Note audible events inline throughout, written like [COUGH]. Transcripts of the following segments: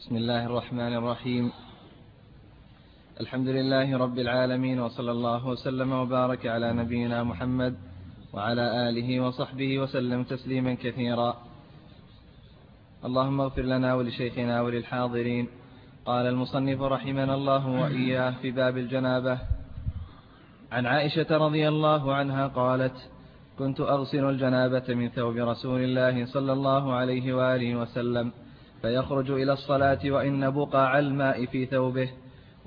بسم الله الرحمن الرحيم. الحمد لله رب العالمين وصلى الله وسلم وبارك على نبينا محمد وعلى آله وصحبه وسلم تسليما كثيرا. اللهم اغفر لنا ولشيخنا وللحاضرين. قال المصنف رحمنا الله وإياه في باب الجنابة عن عائشة رضي الله عنها قالت كنت أغسل الجنابة من ثوب رسول الله صلى الله عليه وآله وسلم. فيخرج إلى الصلاة وإن بقع الماء في ثوبه.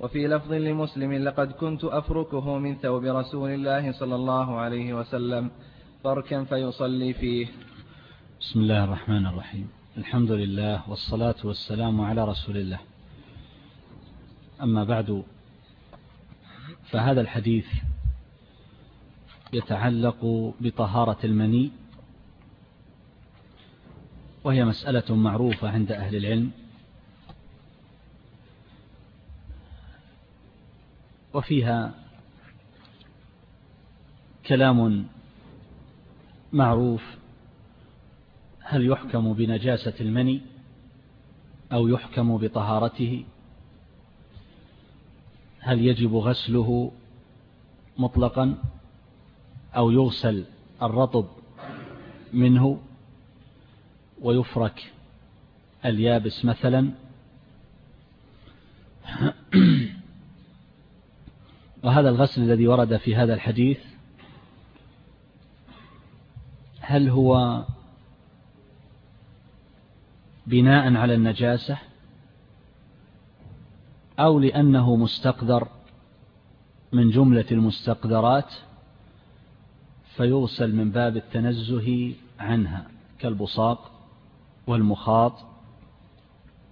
وفي لفظ لمسلم لقد كنت أفركه من ثوب رسول الله صلى الله عليه وسلم. فركا فيصلي فيه. بسم الله الرحمن الرحيم. الحمد لله والصلاة والسلام على رسول الله. أما بعد فهذا الحديث يتعلق بطهارة المني وهي مسألة معروفة عند أهل العلم. وفيها كلام معروف هل يحكم بنجاسة المني أو يحكم بطهارته؟ هل يجب غسله مطلقا أو يغسل الرطب منه؟ ويفرك اليابس مثلا. [CLEARS THROAT] وهذا الغسل الذي ورد في هذا الحديث هل هو بناء على النجاسة أو لأنه مستقدر من جملة المستقدرات فيغسل من باب التنزه عنها كالبصاق. والمخاط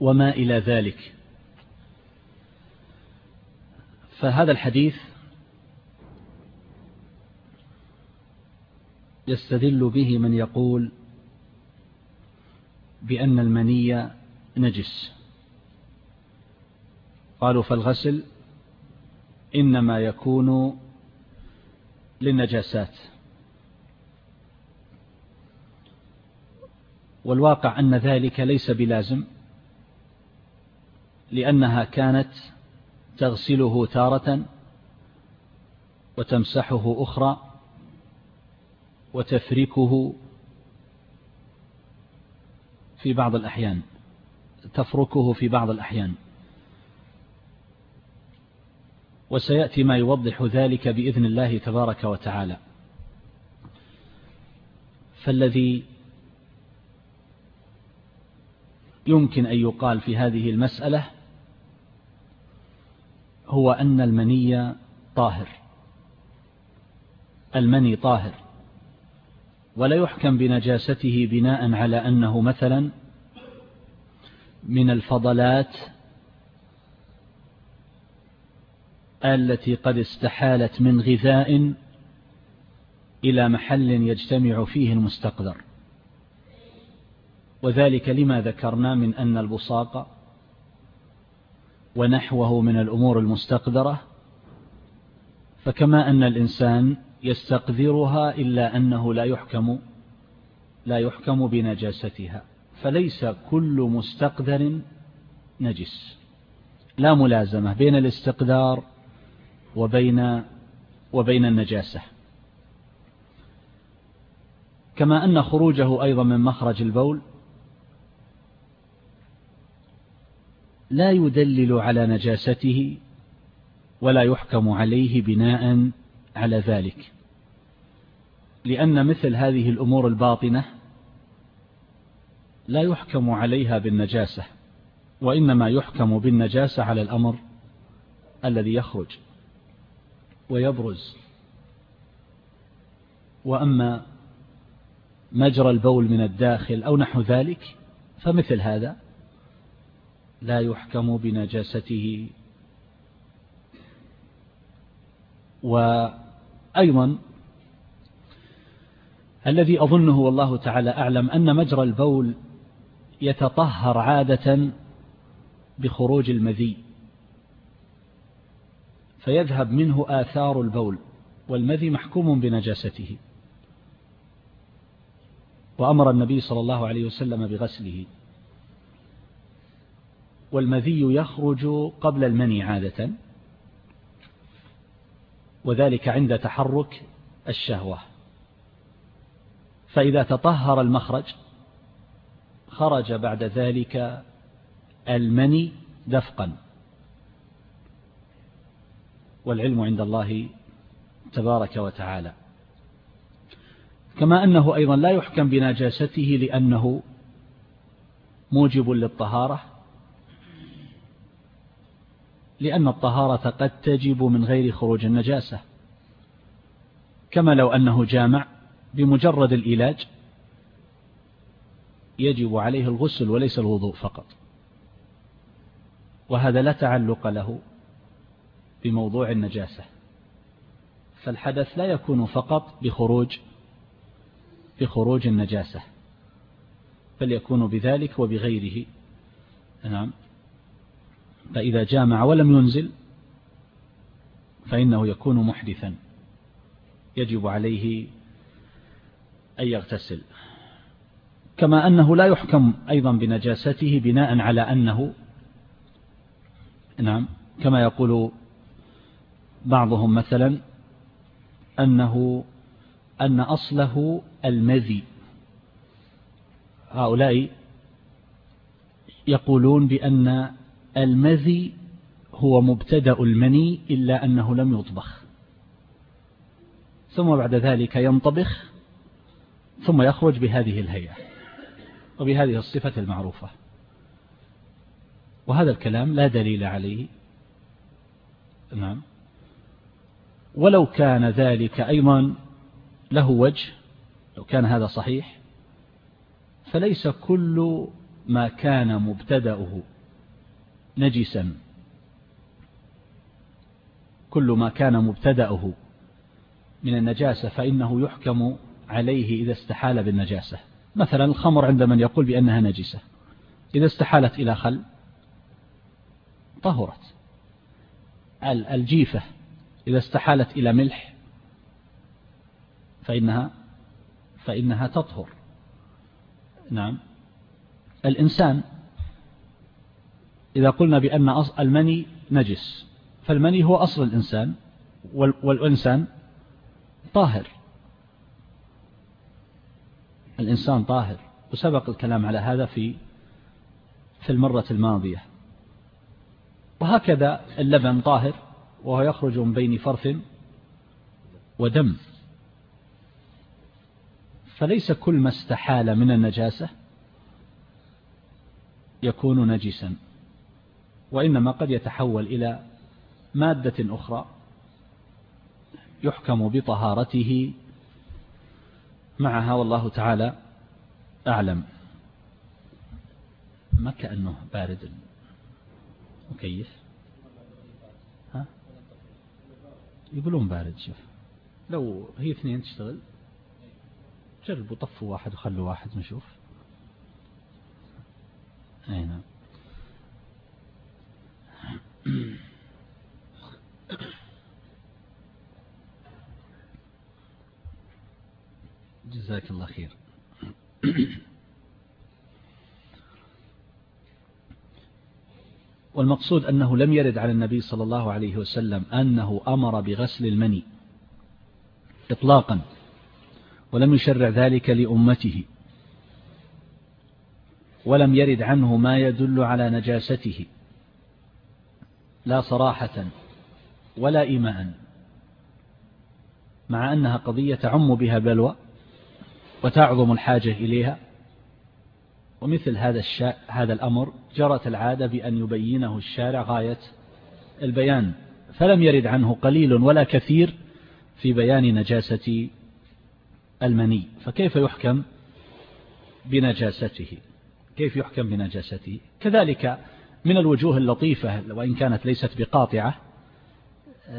وما إلى ذلك. فهذا الحديث يستدل به من يقول بأن المني نجس. قالوا فالغسل إنما يكون للنجاسات. والواقع أن ذلك ليس بلازم لأنها كانت تغسله تارة وتمسحه أخرى وتفركه في بعض الأحيان تفركه في بعض الأحيان. وسيأتي ما يوضح ذلك بإذن الله تبارك وتعالى. فالذي يمكن أن يقال في هذه المسألة هو أن المني طاهر. المني طاهر. ولا يحكم بنجاسته بناء على أنه مثلا من الفضلات التي قد استحالت من غذاء إلى محل يجتمع فيه المستقدر وذلك لما ذكرنا من أن البصاق ونحوه من الأمور المستقدرة فكما أن الإنسان يستقذرها إلا أنه لا يحكم لا يحكم بنجاستها فليس كل مستقدر نجس. لا ملازمة بين الاستقدار وبين وبين النجاسة. كما أن خروجه أيضا من مخرج البول لا يدلل على نجاسته ولا يحكم عليه بناء على ذلك. لأن مثل هذه الأمور الباطنة لا يحكم عليها بالنجاسة وإنما يحكم بالنجاسة على الأمر الذي يخرج ويبرز. وأما مجرى البول من الداخل أو نحو ذلك فمثل هذا لا يحكم بنجاسته. وأيضا الذي أظنه والله تعالى أعلم أن مجرى البول يتطهر عادة بخروج المذي فيذهب منه آثار البول والمذي محكوم بنجاسته. وأمر النبي صلى الله عليه وسلم بغسله. والمذي يخرج قبل المني عادة وذلك عند تحرك الشهوة. فإذا تطهر المخرج خرج بعد ذلك المني دفقا. والعلم عند الله تبارك وتعالى. كما أنه أيضا لا يحكم بنجاسته لأنه موجب للطهارة لأن الطهارة قد تجب من غير خروج النجاسة. كما لو أنه جامع بمجرد الإلاج يجب عليه الغسل وليس الوضوء فقط. وهذا لا تعلق له بموضوع النجاسة. فالحدث لا يكون فقط بخروج بخروج النجاسة بل يكون بذلك وبغيره. نعم. فإذا جامع ولم ينزل فإنه يكون محدثا يجب عليه أن يغتسل. كما أنه لا يحكم أيضا بنجاسته بناء على أنه نعم كما يقول بعضهم مثلا أنه أن أصله المذي. هؤلاء يقولون بأن المذي هو مبتدأ المني إلا أنه لم يطبخ. ثم بعد ذلك ينطبخ ثم يخرج بهذه الهيئة وبهذه الصفة المعروفة. وهذا الكلام لا دليل عليه. نعم. ولو كان ذلك أيضا له وجه لو كان هذا صحيح فليس كل ما كان مبتدأه نجسا. كل ما كان مبتدأه من النجاسة فإنه يحكم عليه إذا استحال بالنجاسة. مثلا الخمر عند من يقول بأنها نجسة. إذا استحالت إلى خل طهرت. الجيفة إذا استحالت إلى ملح فإنها فإنها تطهر. نعم. الإنسان إذا قلنا بأن المني نجس. فالمني هو أصل الإنسان والإنسان طاهر. الإنسان طاهر. وسبق الكلام على هذا في في المرة الماضية. وهكذا اللبن طاهر وهو يخرج من بين فرث ودم. فليس كل ما استحال من النجاسة يكون نجسا. وإنما قد يتحول إلى مادة أخرى يحكم بطهارته معها والله تعالى أعلم. ما كأنه بارد. مكيف. ها؟ يقولون بارد شوف. لو هي اثنين تشتغل جربوا طفوا واحد وخلوا واحد نشوف. أي نعم. والمقصود أنه لم يرد على النبي صلى الله عليه وسلم أنه أمر بغسل المني إطلاقا ولم يشرع ذلك لأمته ولم يرد عنه ما يدل على نجاسته لا صراحة ولا إيماء مع أنها قضية تعم بها بلوى وتعظم الحاجة إليها. ومثل هذا الشاء هذا الأمر جرت العادة بأن يبينه الشارع غاية البيان فلم يرد عنه قليل ولا كثير في بيان نجاسة المني. فكيف يحكم بنجاسته؟ كيف يحكم بنجاسته؟ كذلك من الوجوه اللطيفة وإن كانت ليست بقاطعة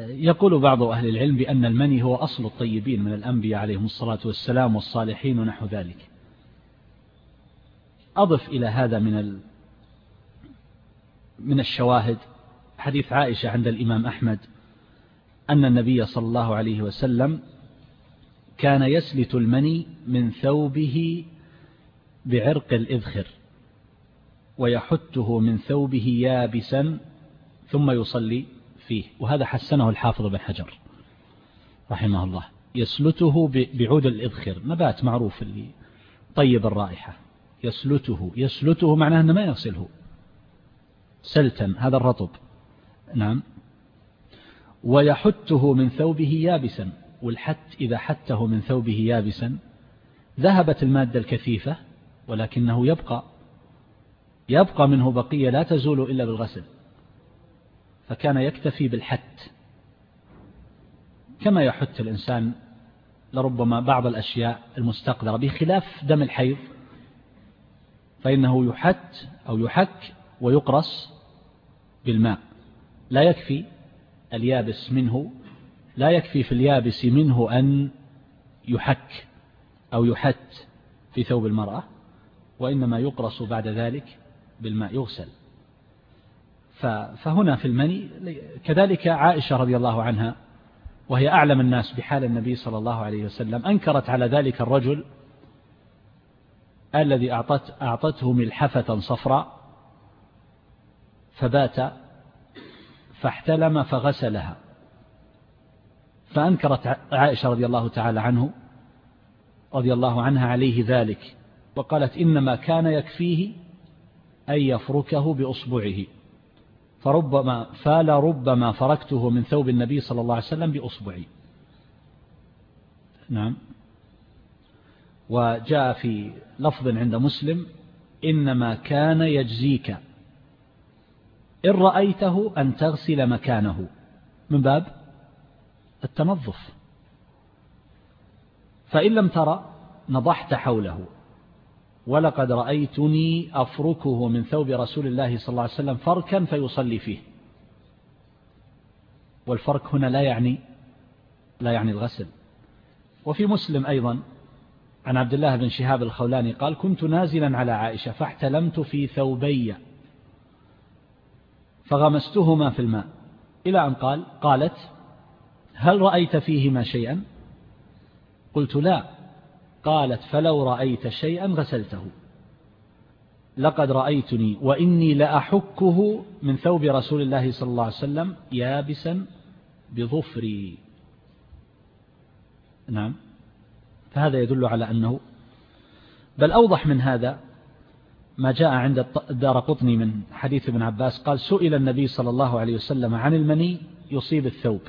يقول بعض أهل العلم بأن المني هو أصل الطيبين من الأنبياء عليهم الصلاة والسلام والصالحين ونحو ذلك. أضف إلى هذا من من الشواهد. حديث عائشة عند الإمام أحمد أن النبي صلى الله عليه وسلم كان يسلت المني من ثوبه بعرق الإذخر ويحته من ثوبه يابسا ثم يصلي فيه. وهذا حسنه الحافظ بن حجر رحمه الله. يسلته بعود الإذخر نبات معروف اللي طيب الرائحة. يسلته. يسلته معناه أنه ما يغسله. سلتا هذا الرطب. نعم. ويحته من ثوبه يابسا. والحت إذا حتة من ثوبه يابسا ذهبت المادة الكثيفة ولكنه يبقى. يبقى منه بقية لا تزول إلا بالغسل. فكان يكتفي بالحت. كما يحت الإنسان لربما بعض الأشياء المستقذرة بخلاف دم الحيض. فإنه يحت أو يحك ويقرص بالماء. لا يكفي اليابس منه لا يكفي في اليابس منه أن يحك أو يحت في ثوب المرأة وإنما يقرص بعد ذلك بالماء يغسل. فهنا في المني كذلك عائشة رضي الله عنها وهي أعلم الناس بحال النبي صلى الله عليه وسلم أنكرت على ذلك الرجل الذي أعطت أعطته ملحفة صفراء فبات فاحتلم فغسلها. فأنكرت عائشة رضي الله تعالى عنه رضي الله عنها عليه ذلك وقالت إنما كان يكفيه أن يفركه بأصبعه. فربما فلربما فركته من ثوب النبي صلى الله عليه وسلم بأصبعي نعم. وجاء في لفظ عند مسلم إنما كان يجزيك. إن رأيته أن تغسل مكانه. من باب؟ التنظف. فإن لم ترى نضحت حوله. ولقد رأيتني أفركه من ثوب رسول الله صلى الله عليه وسلم فركا فيصلي فيه. والفرك هنا لا يعني لا يعني الغسل. وفي مسلم أيضا عن عبد الله بن شهاب الخولاني قال كنت نازلا على عائشة فاحتلمت في ثوبي فغمستهما في الماء. إلى أن قال قالت هل رأيت فيهما شيئا؟ قلت لا. قالت فلو رأيت شيئا غسلته. لقد رأيتني وإني لأحكه من ثوب رسول الله صلى الله عليه وسلم يابسا بظفري. نعم. فهذا يدل على أنه بل أوضح من هذا ما جاء عند الدار قطني من حديث ابن عباس قال سئل النبي صلى الله عليه وسلم عن المني يصيب الثوب.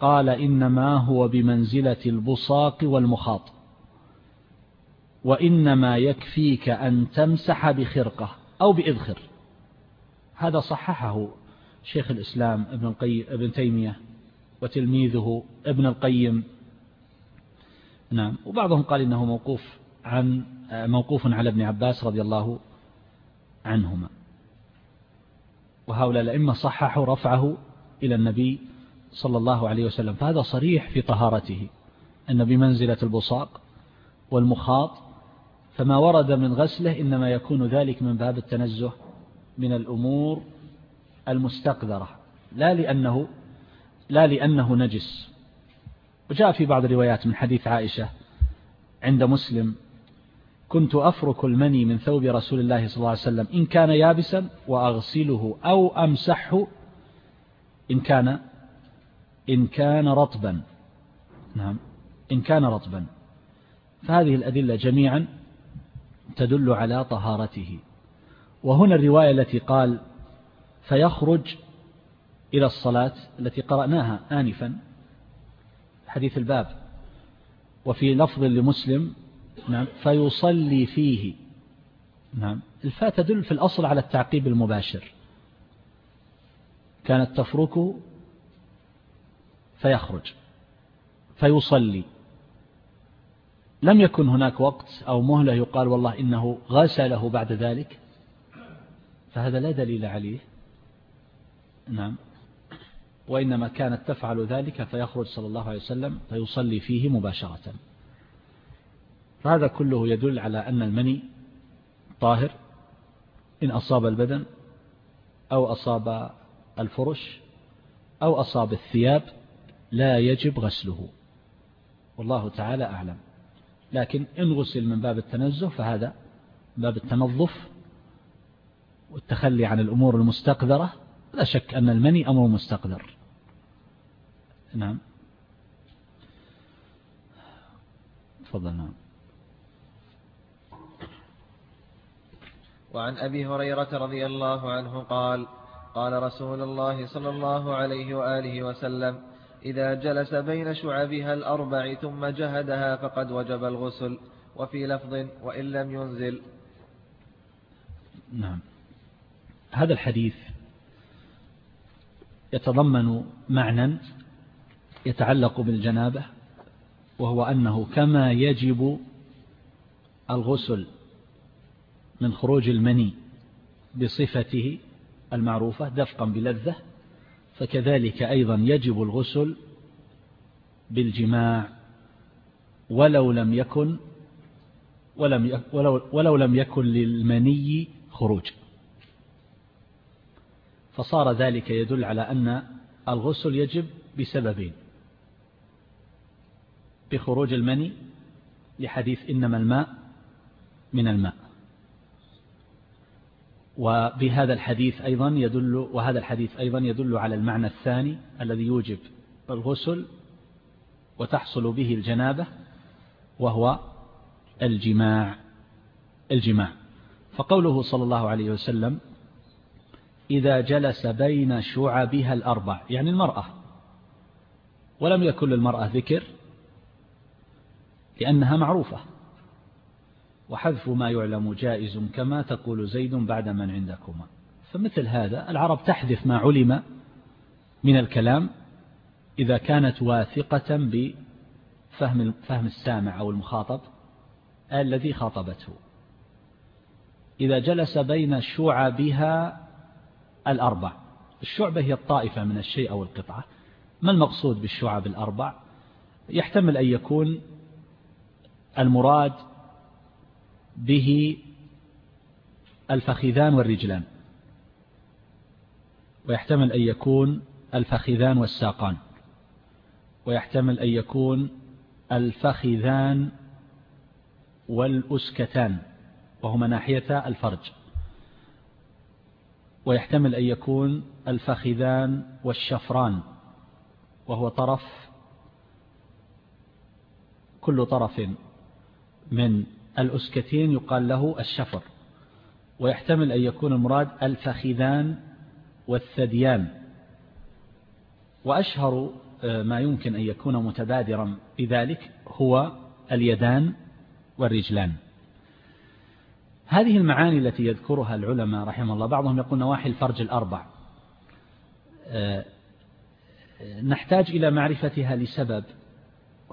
قال إنما هو بمنزلة البصاق والمخاط. وإنما يكفيك أن تمسح بخرقة أو بإذخر. هذا صححه شيخ الإسلام ابن, القيم ابن تيمية وتلميذه ابن القيم نعم. وبعضهم قال إنه موقوف عن موقوف على ابن عباس رضي الله عنهما. وهؤلاء الأئمة صححوا رفعه إلى النبي صلى الله عليه وسلم. فهذا صريح في طهارته. أن بمنزلة البصاق والمخاط فما ورد من غسله إنما يكون ذلك من باب التنزه من الأمور المستقذرة. لا لأنه لا لأنه نجس. وجاء في بعض الروايات من حديث عائشة عند مسلم كنت أفرك المني من ثوب رسول الله صلى الله عليه وسلم إن كان يابسا وأغسله أو أمسحه إن كان إن كان رطبا. نعم إن كان رطبا. فهذه الأدلة جميعا تدل على طهارته. وهنا الرواية التي قال فيخرج إلى الصلاة التي قرأناها آنفا. حديث الباب. وفي لفظ لمسلم نعم فيصلي فيه. نعم الفاء تدل في الأصل على التعقيب المباشر. كانت تفرك فيخرج فيصلي. لم يكن هناك وقت أو مهلة يقال والله إنه غسله بعد ذلك فهذا لا دليل عليه. نعم. وإنما كانت تفعل ذلك فيخرج صلى الله عليه وسلم فيصلي فيه مباشرة. فهذا كله يدل على أن المني طاهر إن أصاب البدن أو أصاب الفرش أو أصاب الثياب لا يجب غسله. والله تعالى أعلم. لكن إن غسل من باب التنزه فهذا باب التنظف والتخلي عن الأمور المستقذرة. لا شك أن المني أمر مستقذر. نعم. تفضل نعم. وعن أبي هريرة رضي الله عنه قال قال رسول الله صلى الله عليه وآله وسلم إذا جلس بين شعبها الأربع ثم جهدها فقد وجب الغسل وفي لفظ وإن لم ينزل. نعم. هذا الحديث يتضمن معنى يتعلق بالجنابة وهو أنه كما يجب الغسل من خروج المني بصفته المعروفة دفقا بلذة فكذلك أيضا يجب الغسل بالجماع ولو لم يكن ولم ولو, ولو لم يكن للمني خروج. فصار ذلك يدل على أن الغسل يجب بسببين. بخروج المني لحديث إنما الماء من الماء. وبهذا الحديث أيضا يدل وهذا الحديث أيضا يدل على المعنى الثاني الذي يوجب الغسل وتحصل به الجنابة وهو الجماع الجماع. فقوله صلى الله عليه وسلم إذا جلس بين شعبها الأربع يعني المرأة. ولم يكن للمرأة ذكر لأنها معروفة. وحذف ما يعلم جائز كما تقول زيد بعد من عندكما. فمثل هذا العرب تحذف ما علم من الكلام إذا كانت واثقة بفهم فهم السامع أو المخاطب الذي خاطبته. إذا جلس بين شعبها الأربع. الشعبة هي الطائفة من الشيء أو القطعة. ما المقصود بالشعب الأربع؟ يحتمل أن يكون المراد به الفخذان والرجلان ويحتمل أن يكون الفخذان والساقان ويحتمل أن يكون الفخذان والأسكتان وهما ناحية الفرج ويحتمل أن يكون الفخذان والشفران وهو طرف كل طرف من الأسكتين يقال له الشفر ويحتمل أن يكون المراد الفخذان والثديان. وأشهر آه، ما يمكن أن يكون متبادرا بذلك هو اليدان والرجلان. هذه المعاني التي يذكرها العلماء رحمه الله بعضهم يقول نواحي الفرج الأربع. آه، نحتاج إلى معرفتها لسبب.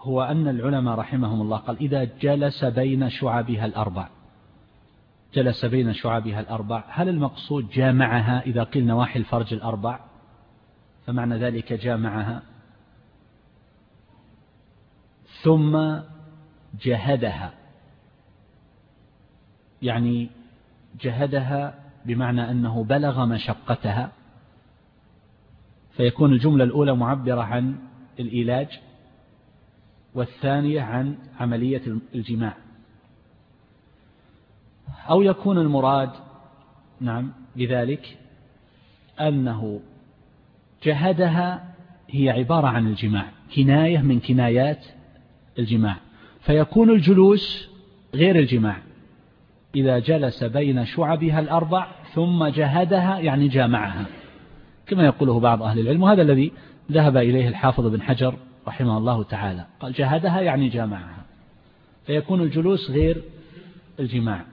هو أن العلماء رحمهم الله قال إذا جلس بين شعبها الأربع. جلس بين شعبها الأربع. هل المقصود جامعها إذا قيل نواحي الفرج الأربع؟ فمعنى ذلك جامعها. ثم جهدها. يعني جهدها بمعنى أنه بلغ مشقتها. فيكون الجملة الأولى معبرة عن الإيلاج. والثانية عن عملية الجماع. أو يكون المراد نعم بذلك أنه جهدها هي عبارة عن الجماع كناية من كنايات الجماع. فيكون الجلوس غير الجماع. إذا جلس بين شعبها الأربع ثم جهدها يعني جامعها. كما يقوله بعض أهل العلم وهذا الذي ذهب إليه الحافظ بن حجر رحمه الله تعالى. قال جهدها يعني جامعها. فيكون الجلوس غير الجماع.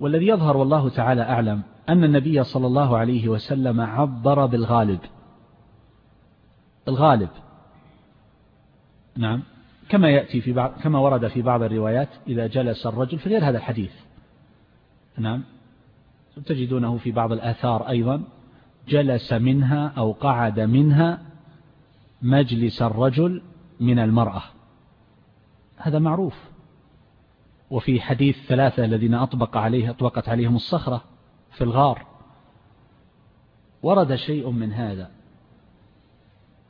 والذي يظهر والله تعالى أعلم أن النبي صلى الله عليه وسلم عبر بالغالب. الغالب. نعم. كما يأتي في بعض كما ورد في بعض الروايات إذا جلس الرجل في غير هذا الحديث. نعم. تجدونه في بعض الآثار أيضا. جلس منها أو قعد منها مجلس الرجل من المرأة. هذا معروف. وفي حديث ثلاثة الذين أطبق عليه أطبقت عليهم الصخرة في الغار. ورد شيء من هذا.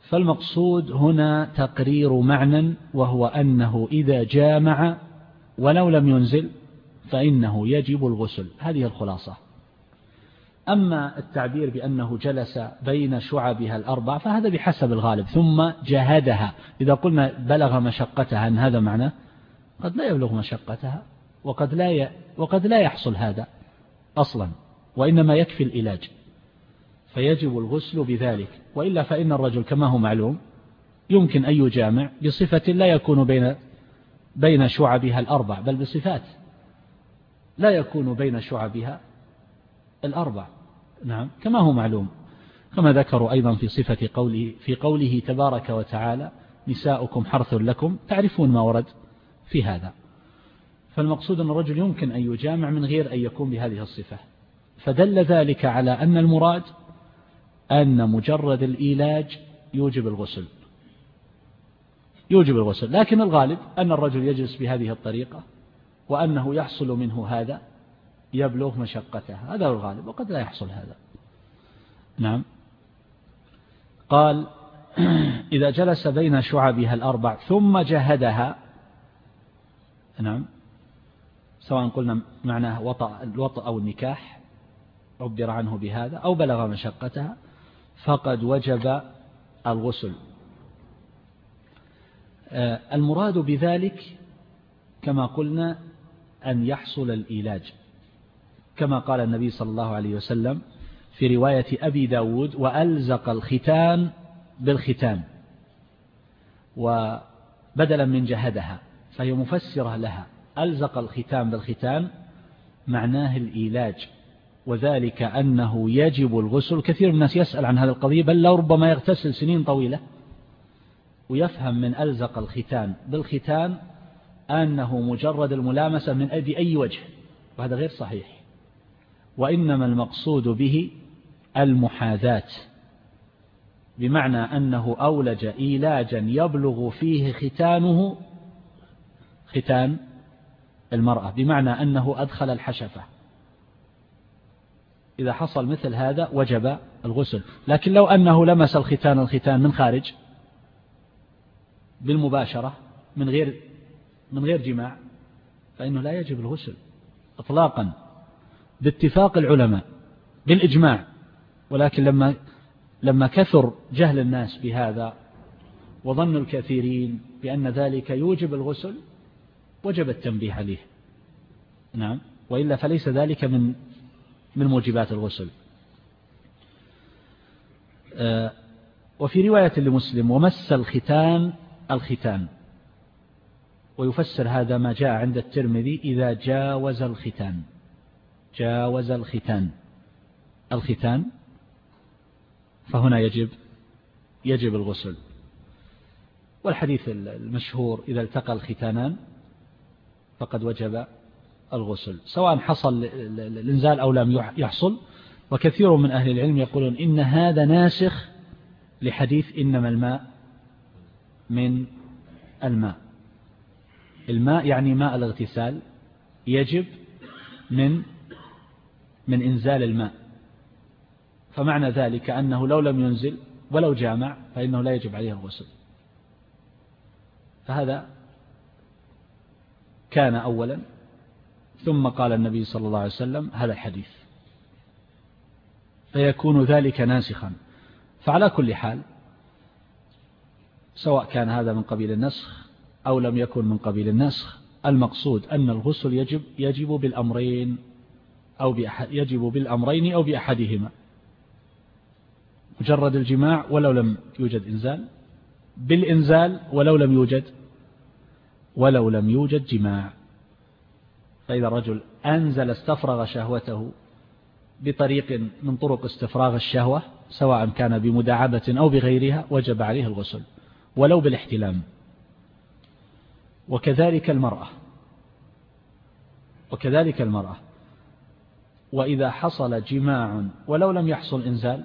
فالمقصود هنا تقرير معنى وهو أنه إذا جامع ولو لم ينزل فإنه يجب الغسل. هذه الخلاصة. أما التعبير بأنه جلس بين شعبها الأربع فهذا بحسب الغالب ثم جهدها. إذا قلنا بلغ مشقتها أن هذا معناه قد لا يبلغ مشقتها وقد لا ي... وقد لا يحصل هذا أصلا وإنما يكفي العلاج. فيجب الغسل بذلك وإلا فإن الرجل كما هو معلوم يمكن أن يجامع بصفة لا يكون بين بين شعبها الأربع بل بصفات لا يكون بين شعبها الأربع. نعم كما هو معلوم. كما ذكروا أيضا في صفة قوله في قوله تبارك وتعالى نساؤكم حرث لكم تعرفون ما ورد في هذا. فالمقصود أن الرجل يمكن أن يجامع من غير أن يكون بهذه الصفة. فدل ذلك على أن المراد أن مجرد الإيلاج يوجب الغسل. يوجب الغسل. لكن الغالب أن الرجل يجلس بهذه الطريقة وأنه يحصل منه هذا يبلغ مشقتها هذا هو الغالب وقد لا يحصل هذا. نعم. قال إذا جلس بين شعبها الأربع ثم جهدها نعم سواء قلنا معناه وطأ الوطأ أو النكاح عبر عنه بهذا أو بلغ مشقتها فقد وجب الغسل. آه، المراد بذلك كما قلنا أن يحصل الإيلاج. كما قال النبي صلى الله عليه وسلم في رواية أبي داود وألزق الختان بالختان وبدلا من جهدها فهي مفسرة لها. ألزق الختان بالختان معناه الإيلاج وذلك أنه يجب الغسل. كثير من الناس يسأل عن هذا القضية بل لو ربما يغتسل سنين طويلة ويفهم من ألزق الختان بالختان أنه مجرد الملامسة من أي وجه وهذا غير صحيح. وإنما المقصود به المحاذاة بمعنى أنه أولج إيلاجا يبلغ فيه ختانه ختان المرأة بمعنى أنه أدخل الحشفة. إذا حصل مثل هذا وجب الغسل. لكن لو أنه لمس الختان الختان من خارج بالمباشرة من غير من غير جماع فإنه لا يجب الغسل إطلاقا. باتفاق العلماء بالإجماع. ولكن لما لما كثر جهل الناس بهذا وظن الكثيرين بأن ذلك يوجب الغسل وجب التنبيه عليه. نعم. وإلا فليس ذلك من من موجبات الغسل. آه، وفي رواية لمسلم ومس الختان الختان. ويفسر هذا ما جاء عند الترمذي إذا جاوز الختان. جاوز الختان. الختان فهنا يجب يجب الغسل. والحديث المشهور إذا التقى الختانان فقد وجب الغسل. سواء حصل الإنزال أو لم يحصل وكثير من أهل العلم يقولون إن هذا ناسخ لحديث إنما الماء من الماء. الماء يعني ماء الاغتسال يجب من من إنزال الماء. فمعنى ذلك أنه لو لم ينزل ولو جامع فإنه لا يجب عليه الغسل. فهذا كان أولا. ثم قال النبي صلى الله عليه وسلم هذا الحديث. فيكون ذلك ناسخا. فعلى كل حال سواء كان هذا من قبيل النسخ أو لم يكن من قبيل النسخ المقصود أن الغسل يجب يجب بالأمرين. أو بأحد يجب بالأمرين أو بأحدهما. مجرد الجماع ولو لم يوجد إنزال. بالإنزال ولو لم يوجد ولو لم يوجد جماع. فإذا الرجل أنزل استفرغ شهوته بطريق من طرق استفراغ الشهوة سواء كان بمداعبة أو بغيرها وجب عليه الغسل ولو بالاحتلام. وكذلك المرأة. وكذلك المرأة. وإذا حصل جماع ولو لم يحصل إنزال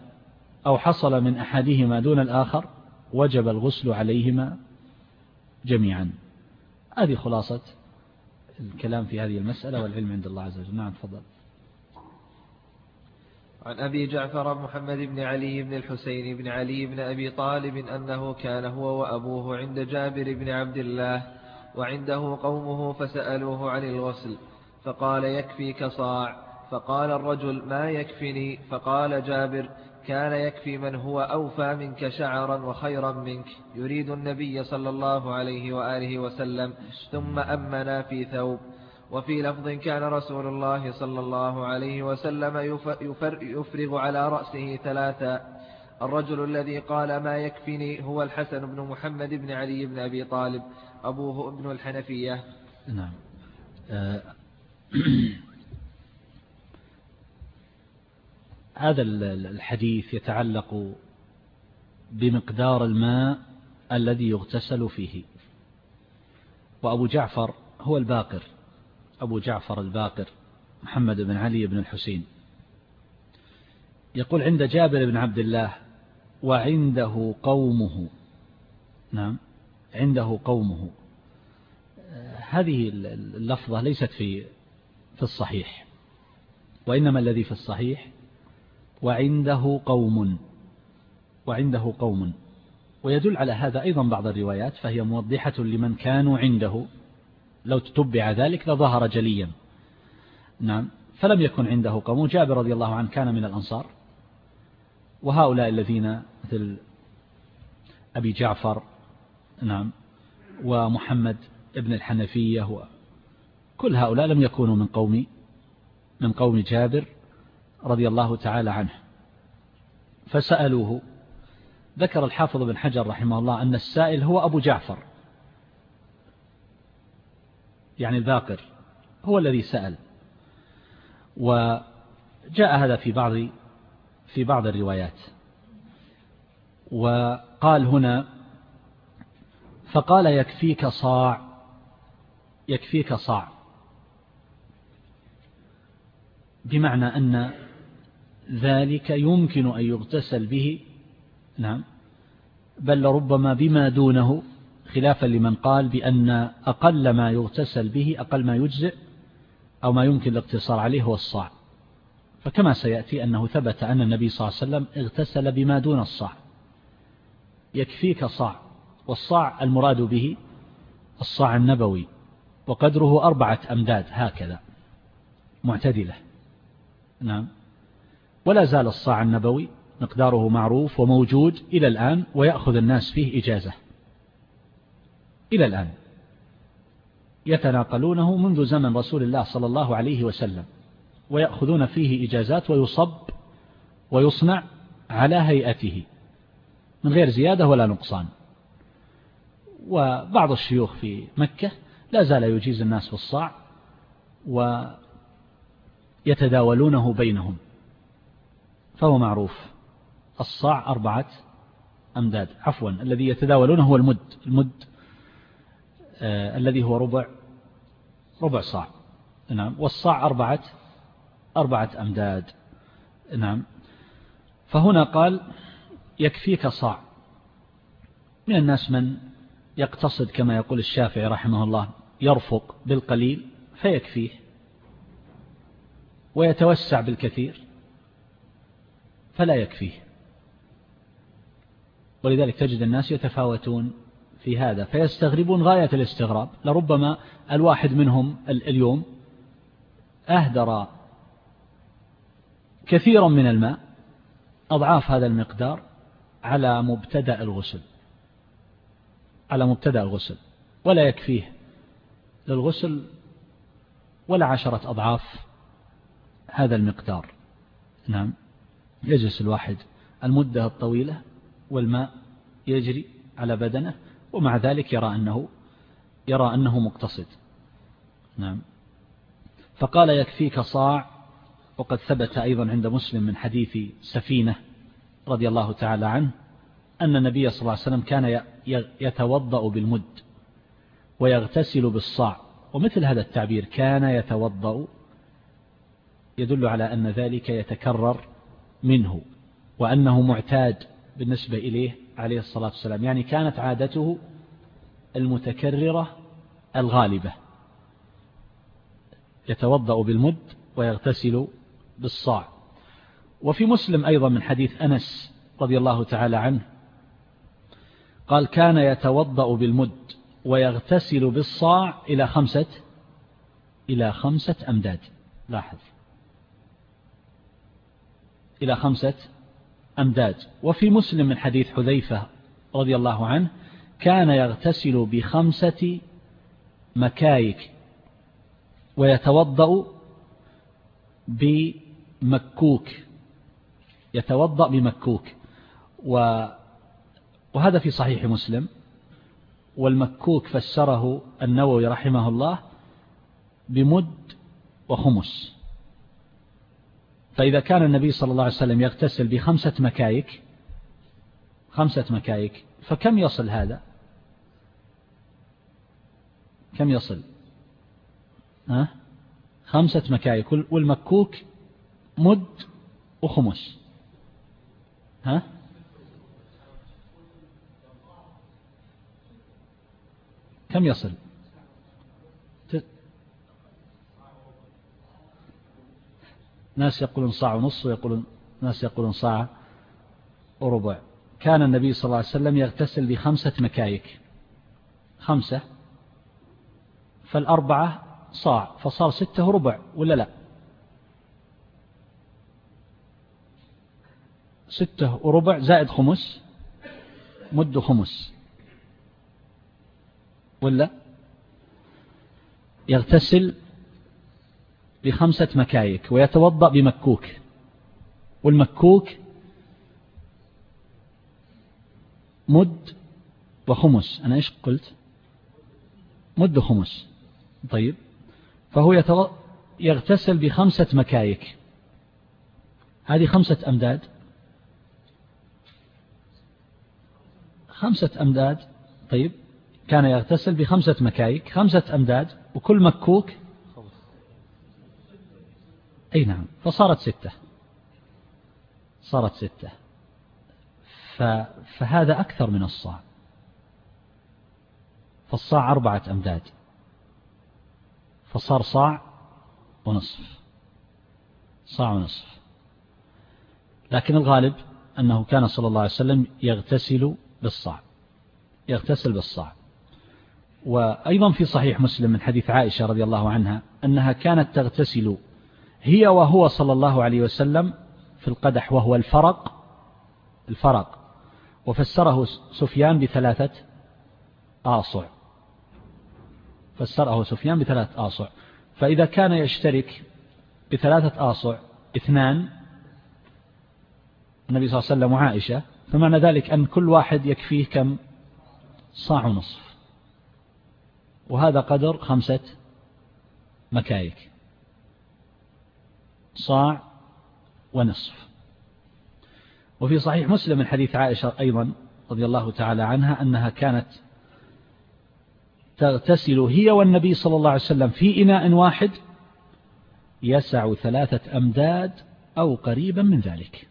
أو حصل من أحدهما دون الآخر وجب الغسل عليهما جميعا. هذه خلاصة الكلام في هذه المسألة والعلم عند الله عز وجل. نعم تفضل. عن أبي جعفر محمد بن علي بن الحسين بن علي بن أبي طالب أنه كان هو وأبوه عند جابر بن عبد الله وعنده قومه فسألوه عن الغسل فقال يكفيك صاع فقال الرجل ما يكفني؟ فقال جابر كان يكفي من هو أوفى منك شعرا وخيرا منك. يريد النبي صلى الله عليه وآله وسلم ثم أمنا في ثوب. وفي لفظ كان رسول الله صلى الله عليه وسلم يفرغ على رأسه ثلاثا. الرجل الذي قال ما يكفني هو الحسن بن محمد بن علي بن أبي طالب أبوه ابن الحنفية. نعم [CLEARS THROAT] آه، هذا الحديث يتعلق بمقدار الماء الذي يغتسل فيه. وأبو جعفر هو الباقر. أبو جعفر الباقر محمد بن علي بن الحسين. يقول عند جابر بن عبد الله وعنده قومه. نعم عنده قومه. هذه اللفظة ليست في في الصحيح وإنما الذي في الصحيح وعنده قوم. وعنده قوم. ويدل على هذا أيضا بعض الروايات فهي موضحة لمن كانوا عنده. لو تتبع ذلك لظهر جليا. نعم. فلم يكن عنده قوم. جابر رضي الله عنه كان من الأنصار. وهؤلاء الذين مثل أبي جعفر نعم ومحمد ابن الحنفية وكل هؤلاء لم يكونوا من قوم من قوم جابر. رضي الله تعالى عنه. فسألوه ذكر الحافظ بن حجر رحمه الله أن السائل هو أبو جعفر. يعني الباقر هو الذي سأل. وجاء هذا في بعض في بعض الروايات. وقال هنا فقال يكفيك صاع يكفيك صاع. بمعنى أن ذلك يمكن أن يغتسل به. نعم. بل لربما بما دونه خلافا لمن قال بأن أقل ما يغتسل به أقل ما يجزئ أو ما يمكن الاقتصار عليه هو الصاع. فكما سيأتي أنه ثبت أن النبي صلى الله عليه وسلم اغتسل بما دون الصاع. يكفيك صاع والصاع المراد به الصاع النبوي وقدره أربعة أمداد هكذا معتدلة. نعم. ولا زال الصاع النبوي مقداره معروف وموجود إلى الآن ويأخذ الناس فيه إجازة. إلى الآن. يتناقلونه منذ زمن رسول الله صلى الله عليه وسلم. ويأخذون فيه إجازات ويصب ويصنع على هيئته. من غير زيادة ولا نقصان. وبعض الشيوخ في مكة لا زال يجيز الناس في الصاع ويتداولونه بينهم. فهو معروف. الصاع أربعة أمداد. عفوا الذي يتداولونه هو المد. المد آه الذي هو ربع ربع صاع. نعم. والصاع أربعة أربعة أمداد. نعم. فهنا قال يكفيك صاع. من الناس من يقتصد كما يقول الشافعي رحمه الله يرفق بالقليل فيكفيه ويتوسع بالكثير. فلا يكفيه. ولذلك تجد الناس يتفاوتون في هذا فيستغربون غاية الاستغراب. لربما الواحد منهم اليوم أهدر كثيرا من الماء أضعاف هذا المقدار على مبتدأ الغسل على مبتدأ الغسل ولا يكفيه للغسل ولا عشرة أضعاف هذا المقدار. نعم. يجلس الواحد المدة الطويلة والماء يجري على بدنه ومع ذلك يرى أنه يرى أنه مقتصد. نعم. فقال يكفيك صاع وقد ثبت أيضا عند مسلم من حديث سفينة رضي الله تعالى عنه أن النبي صلى الله عليه وسلم كان يتوضأ بالمد ويغتسل بالصاع. ومثل هذا التعبير كان يتوضأ يدل على أن ذلك يتكرر منه وأنه معتاد بالنسبة إليه عليه الصلاة والسلام. يعني كانت عادته المتكررة الغالبة يتوضأ بالمد ويغتسل بالصاع. وفي مسلم أيضا من حديث أنس رضي الله تعالى عنه قال كان يتوضأ بالمد ويغتسل بالصاع إلى خمسة إلى خمسة أمداد. لاحظ. إلى خمسة أمداد. وفي مسلم من حديث حذيفة رضي الله عنه كان يغتسل بخمسة مكايك ويتوضأ بمكوك. يتوضأ بمكوك. وهذا في صحيح مسلم. والمكوك فسره النووي رحمه الله بمد وخمس. فإذا كان النبي صلى الله عليه وسلم يغتسل بخمسة مكايك خمسة مكايك فكم يصل هذا؟ كم يصل؟ ها؟ خمسة مكايك. والمكوك مد وخمس. ها؟ كم يصل؟ ناس يقولون صاع ونص ويقولون ناس يقولون صاع وربع. كان النبي صلى الله عليه وسلم يغتسل بخمسة مكايك. خمسة. فالأربعة صاع. فصار ستة وربع ولا لا؟ ستة وربع زائد خمس. مد خمس. ولا؟ يغتسل بخمسة مكايك ويتوضأ بمكوك. والمكوك مد وخمس. أنا إيش قلت؟ مد خمس طيب. فهو يتو... يغتسل بخمسة مكايك. هذه خمسة أمداد. خمسة أمداد. طيب. كان يغتسل بخمسة مكايك. خمسة أمداد. وكل مكوك أي نعم. فصارت ستة. صارت ستة. فهذا أكثر من الصاع. فالصاع أربعة أمداد. فصار صاع ونصف. صاع ونصف. لكن الغالب أنه كان صلى الله عليه وسلم يغتسل بالصاع. يغتسل بالصاع. وأيضا في صحيح مسلم من حديث عائشة رضي الله عنها أنها كانت تغتسل هي وهو صلى الله عليه وسلم في القدح وهو الفرق الفرق. وفسره سفيان بثلاثة آصع. فسره سفيان بثلاثة آصع. فإذا كان يشترك بثلاثة آصع اثنان النبي صلى الله عليه وسلم وعائشة فمعنى ذلك أن كل واحد يكفيه كم؟ صاع ونصف. وهذا قدر خمسة مكايك. صاع ونصف. وفي صحيح مسلم من حديث عائشة أيضا رضي الله تعالى عنها أنها كانت تغتسل هي والنبي صلى الله عليه وسلم في إناء واحد يسع ثلاثة أمداد أو قريبا من ذلك.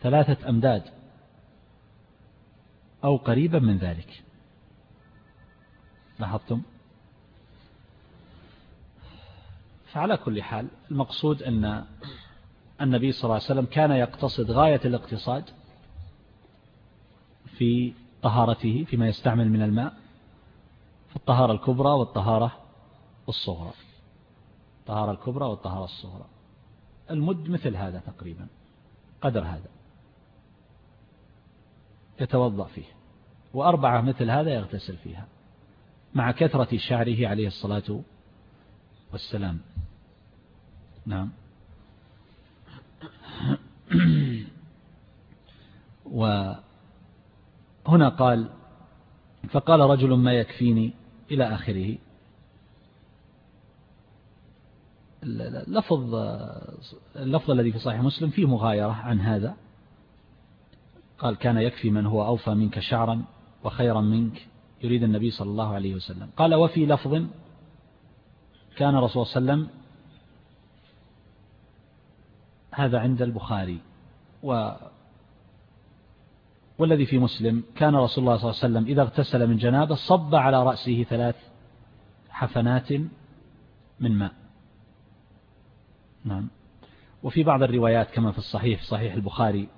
ثلاثة أمداد أو قريبا من ذلك. لاحظتم؟ فعلى كل حال المقصود أن النبي صلى الله عليه وسلم كان يقتصد غاية الاقتصاد في طهارته فيما يستعمل من الماء في الطهارة الكبرى والطهارة الصغرى. الطهارة الكبرى والطهارة الصغرى. المد مثل هذا تقريبا قدر هذا. يتوضأ فيه. وأربعة مثل هذا يغتسل فيها مع كثرة شعره عليه الصلاة والسلام. نعم. وهنا قال فقال رجل ما يكفيني إلى آخره. اللفظ اللفظ الذي في صحيح مسلم فيه مغايرة عن هذا. قال كان يكفي من هو أوفى منك شعرا وخيرا منك يريد النبي صلى الله عليه وسلم. قال وفي لفظ كان رسول صلى الله عليه وسلم هذا عند البخاري. و والذي في مسلم كان رسول الله صلى الله عليه وسلم إذا اغتسل من جنابه صب على رأسه ثلاث حفنات من ماء. نعم. وفي بعض الروايات كما في الصحيح صحيح البخاري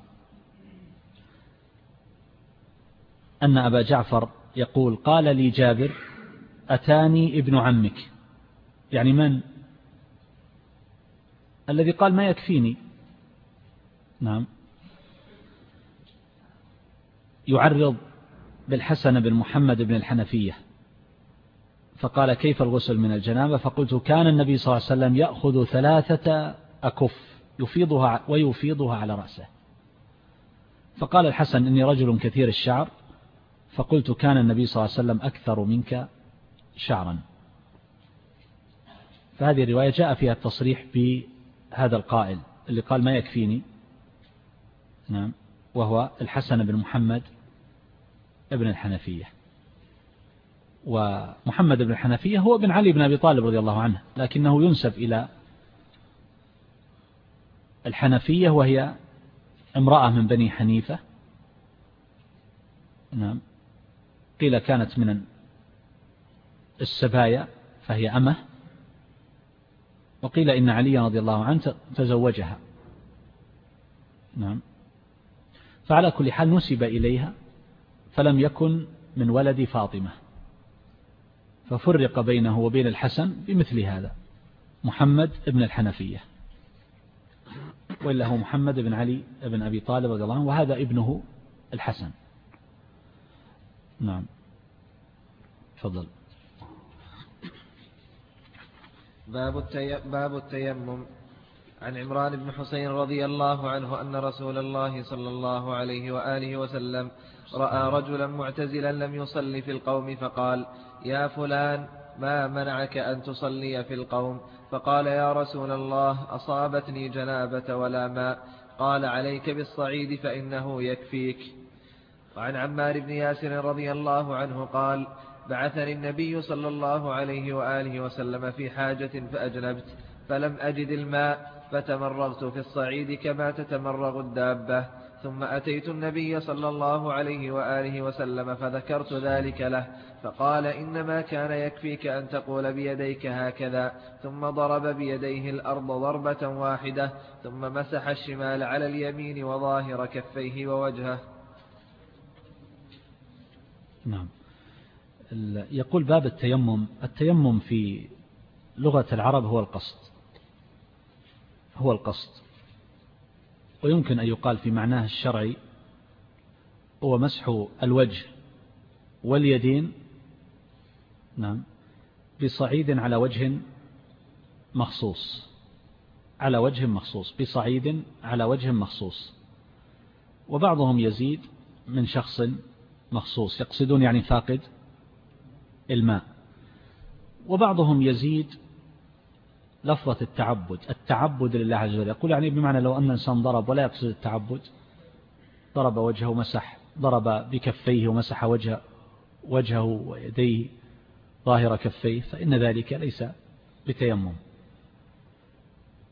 أن أبا جعفر يقول قال لي جابر أتاني ابن عمك. يعني من؟ الذي قال ما يكفيني. نعم. يعرض بالحسن بن محمد بن الحنفية. فقال كيف الغسل من الجنابة؟ فقلت كان النبي صلى الله عليه وسلم يأخذ ثلاثة أكف يفيضها ويفيضها على رأسه. فقال الحسن إني رجل كثير الشعر فقلت كان النبي صلى الله عليه وسلم أكثر منك شعرا. فهذه الرواية جاء فيها التصريح بهذا القائل اللي قال ما يكفيني؟ نعم. وهو الحسن بن محمد ابن الحنفية. ومحمد بن الحنفية هو ابن علي بن أبي طالب رضي الله عنه لكنه ينسب إلى الحنفية وهي امرأة من بني حنيفة. نعم. قيل كانت من السبايا فهي أمة. وقيل إن علي رضي الله عنه تزوجها. نعم. فعلى كل حال نسب إليها فلم يكن من ولد فاطمة. ففرق بينه وبين الحسن بمثل هذا محمد ابن الحنفية. وإلا هو محمد بن علي بن أبي طالب رضي الله عنه وهذا ابنه الحسن. نعم. تفضل. باب التيمم. عن عمران بن حسين رضي الله عنه أن رسول الله صلى الله عليه وآله وسلم رأى رجلا معتزلا لم يصلي في القوم فقال يا فلان ما منعك أن تصلي في القوم? فقال يا رسول الله أصابتني جنابة ولا ماء. قال عليك بالصعيد فإنه يكفيك. وعن عمار بن ياسر رضي الله عنه قال بعثني النبي صلى الله عليه وآله وسلم في حاجة فأجنبت فلم أجد الماء فتمرغت في الصعيد كما تتمرغ الدابة. ثم أتيت النبي صلى الله عليه وآله وسلم فذكرت ذلك له فقال إنما كان يكفيك أن تقول بيديك هكذا. ثم ضرب بيديه الأرض ضربة واحدة ثم مسح الشمال على اليمين وظاهر كفيه ووجهه. نعم. يقول باب التيمم. التيمم في لغة العرب هو القصد. هو القصد. ويمكن أن يقال في معناه الشرعي هو مسح الوجه واليدين نعم بصعيد على وجه مخصوص على وجه مخصوص بصعيد على وجه مخصوص. وبعضهم يزيد من شخص مخصوص يقصدون يعني فاقد الماء. وبعضهم يزيد لفظة التعبد التعبد لله عز وجل. يقول يعني بمعنى لو أن إنسان ضرب ولا يقصد التعبد. ضرب وجهه ومسح ضرب بكفيه ومسح وجه وجهه ويديه ظاهر كفيه فإن ذلك ليس بتيمم.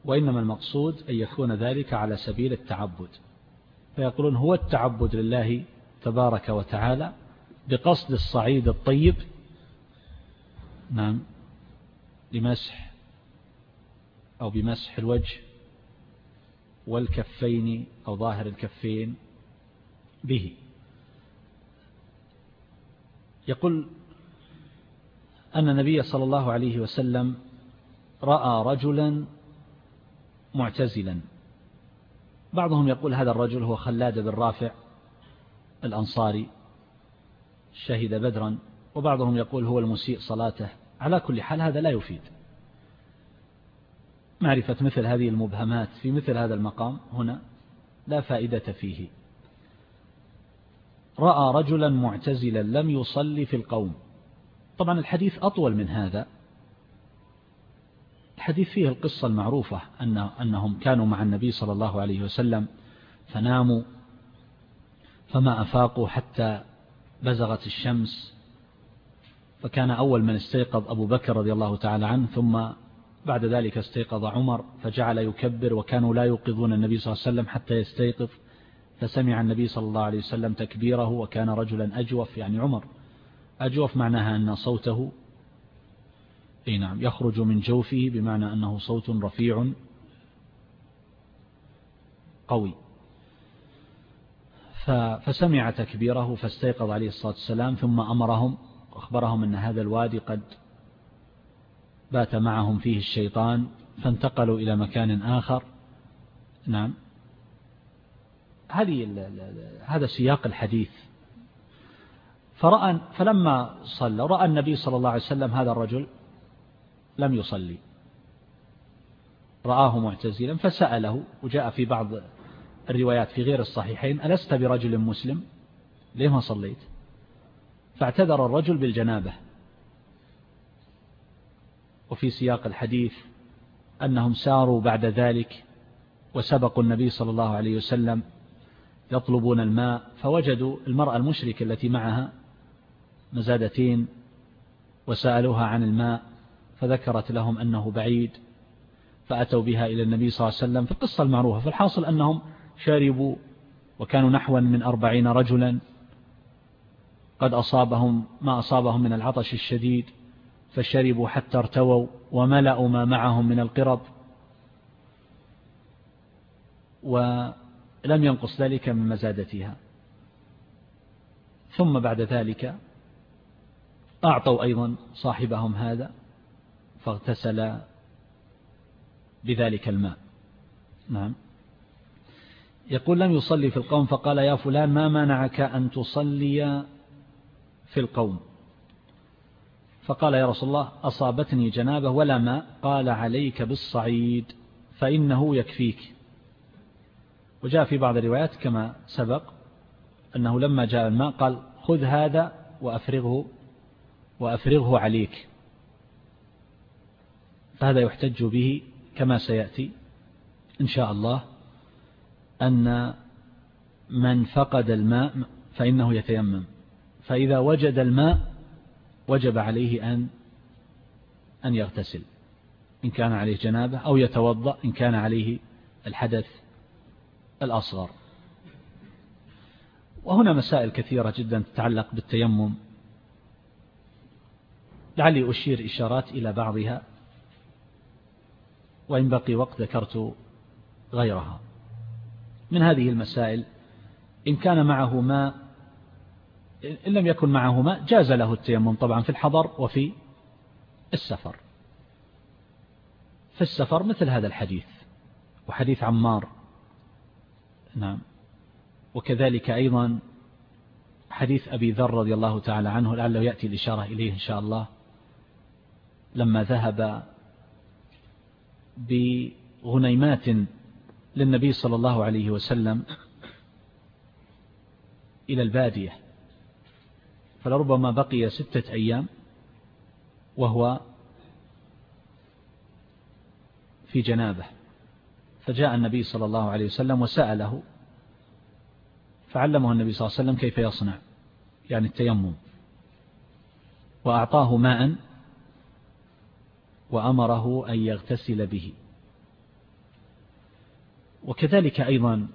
وإنما المقصود أن يكون ذلك على سبيل التعبد. فيقولون هو التعبد لله تبارك وتعالى بقصد الصعيد الطيب. نعم لمسح أو بمسح الوجه والكفين أو ظاهر الكفين به. يقول أن النبي صلى الله عليه وسلم رأى رجلا معتزلا. بعضهم يقول هذا الرجل هو خلاد بن رافع الأنصاري شهد بدرا وبعضهم يقول هو المسيء صلاته. على كل حال هذا لا يفيد. معرفة مثل هذه المبهمات في مثل هذا المقام هنا لا فائدة فيه. رأى رجلا معتزلا لم يصلي في القوم. طبعا الحديث أطول من هذا. الحديث فيه القصة المعروفة أن أنهم كانوا مع النبي صلى الله عليه وسلم فناموا فما أفاقوا حتى بزغت الشمس. فكان أول من استيقظ أبو بكر رضي الله تعالى عنه ثم بعد ذلك استيقظ عمر فجعل يكبر وكانوا لا يوقظون النبي صلى الله عليه وسلم حتى يستيقظ فسمع النبي صلى الله عليه وسلم تكبيره وكان رجلا أجوف يعني عمر. أجوف معناها أن صوته أي نعم يخرج من جوفه بمعنى أنه صوت رفيع قوي. فسمع تكبيره فاستيقظ عليه الصلاة والسلام ثم أمرهم وأخبرهم أن هذا الوادي قد بات معهم فيه الشيطان فانتقلوا إلى مكان آخر. نعم. هذه هذا سياق الحديث. فرأى فلما صلى رأى النبي صلى الله عليه وسلم هذا الرجل لم يصلي. رآه معتزلا فسأله وجاء في بعض الروايات في غير الصحيحين ألست برجل مسلم؟ ليه ما صليت؟ فاعتذر الرجل بالجنابة. وفي سياق الحديث أنهم ساروا بعد ذلك وسبقوا النبي صلى الله عليه وسلم يطلبون الماء فوجدوا المرأة المشركة التي معها مزادتين وسألوها عن الماء فذكرت لهم أنه بعيد فأتوا بها إلى النبي صلى الله عليه وسلم في القصة المعروفة فالحاصل أنهم شربوا وكانوا نحوا من أربعين رجلا قد أصابهم ما أصابهم من العطش الشديد فشربوا حتى ارتووا وملأوا ما معهم من القرب. ولم ينقص ذلك من مزادتها. ثم بعد ذلك أعطوا أيضا صاحبهم هذا فاغتسل بذلك الماء. نعم. يقول لم يصلي في القوم فقال يا فلان ما منعك أن تصلي في القوم؟ فقال يا رسول الله أصابتني جنابة ولا ماء؟ قال عليك بالصعيد فإنه يكفيك. وجاء في بعض الروايات كما سبق أنه لما جاء الماء قال خذ هذا وأفرغه وأفرغه عليك. فهذا يحتج به كما سيأتي إن شاء الله أن من فقد الماء فإنه يتيمم. فإذا وجد الماء وجب عليه أن أن يغتسل إن كان عليه جنابة أو يتوضأ إن كان عليه الحدث الأصغر. وهنا مسائل كثيرة جدا تتعلق بالتيمم. لعلي أشير إشارات إلى بعضها وإن بقي وقت ذكرت غيرها. من هذه المسائل إن كان معه ماء إن لم يكن معه ماء جاز له التيمم طبعا في الحضر وفي السفر. في السفر مثل هذا الحديث وحديث عمار. نعم. وكذلك أيضا حديث أبي ذر رضي الله تعالى عنه لعله يأتي الإشارة إليه إن شاء الله. لما ذهب بغنيمات للنبي صلى الله عليه وسلم إلى البادية فلربما بقي ستة أيام وهو في جنابة. فجاء النبي صلى الله عليه وسلم وسأله فعلمه النبي صلى الله عليه وسلم كيف يصنع يعني التيمم. وأعطاه ماء وأمره أن يغتسل به. وكذلك أيضا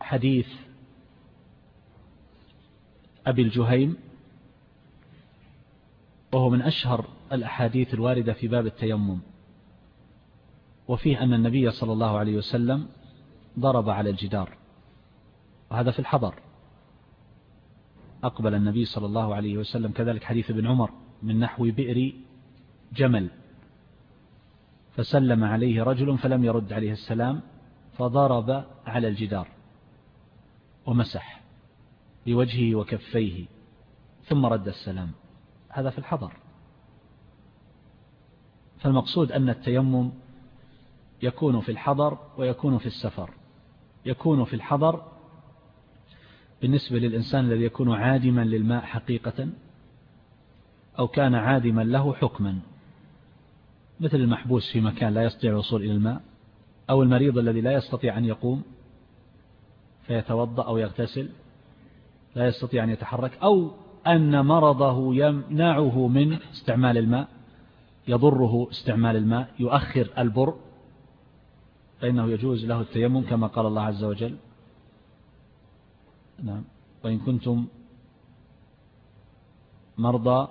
حديث أبي الجهيم وهو من أشهر الأحاديث الواردة في باب التيمم. وفيه أن النبي صلى الله عليه وسلم ضرب على الجدار. وهذا في الحضر. أقبل النبي صلى الله عليه وسلم كذلك حديث ابن عمر من نحو بئر جمل. فسلم عليه رجل فلم يرد عليه السلام فضرب على الجدار. ومسح. بوجهه وكفيه. ثم رد السلام. هذا في الحضر. فالمقصود أن التيمم يكون في الحضر ويكون في السفر. يكون في الحضر بالنسبة للإنسان الذي يكون عادما للماء حقيقة أو كان عادما له حكما. مثل المحبوس في مكان لا يستطيع الوصول إلى الماء أو المريض الذي لا يستطيع أن يقوم فيتوضأ أو يغتسل. لا يستطيع أن يتحرك أو أن مرضه يمنعه من استعمال الماء يضره استعمال الماء يؤخر البر فإنه يجوز له التيمم كما قال الله عز وجل. نعم. وإن كنتم مرضى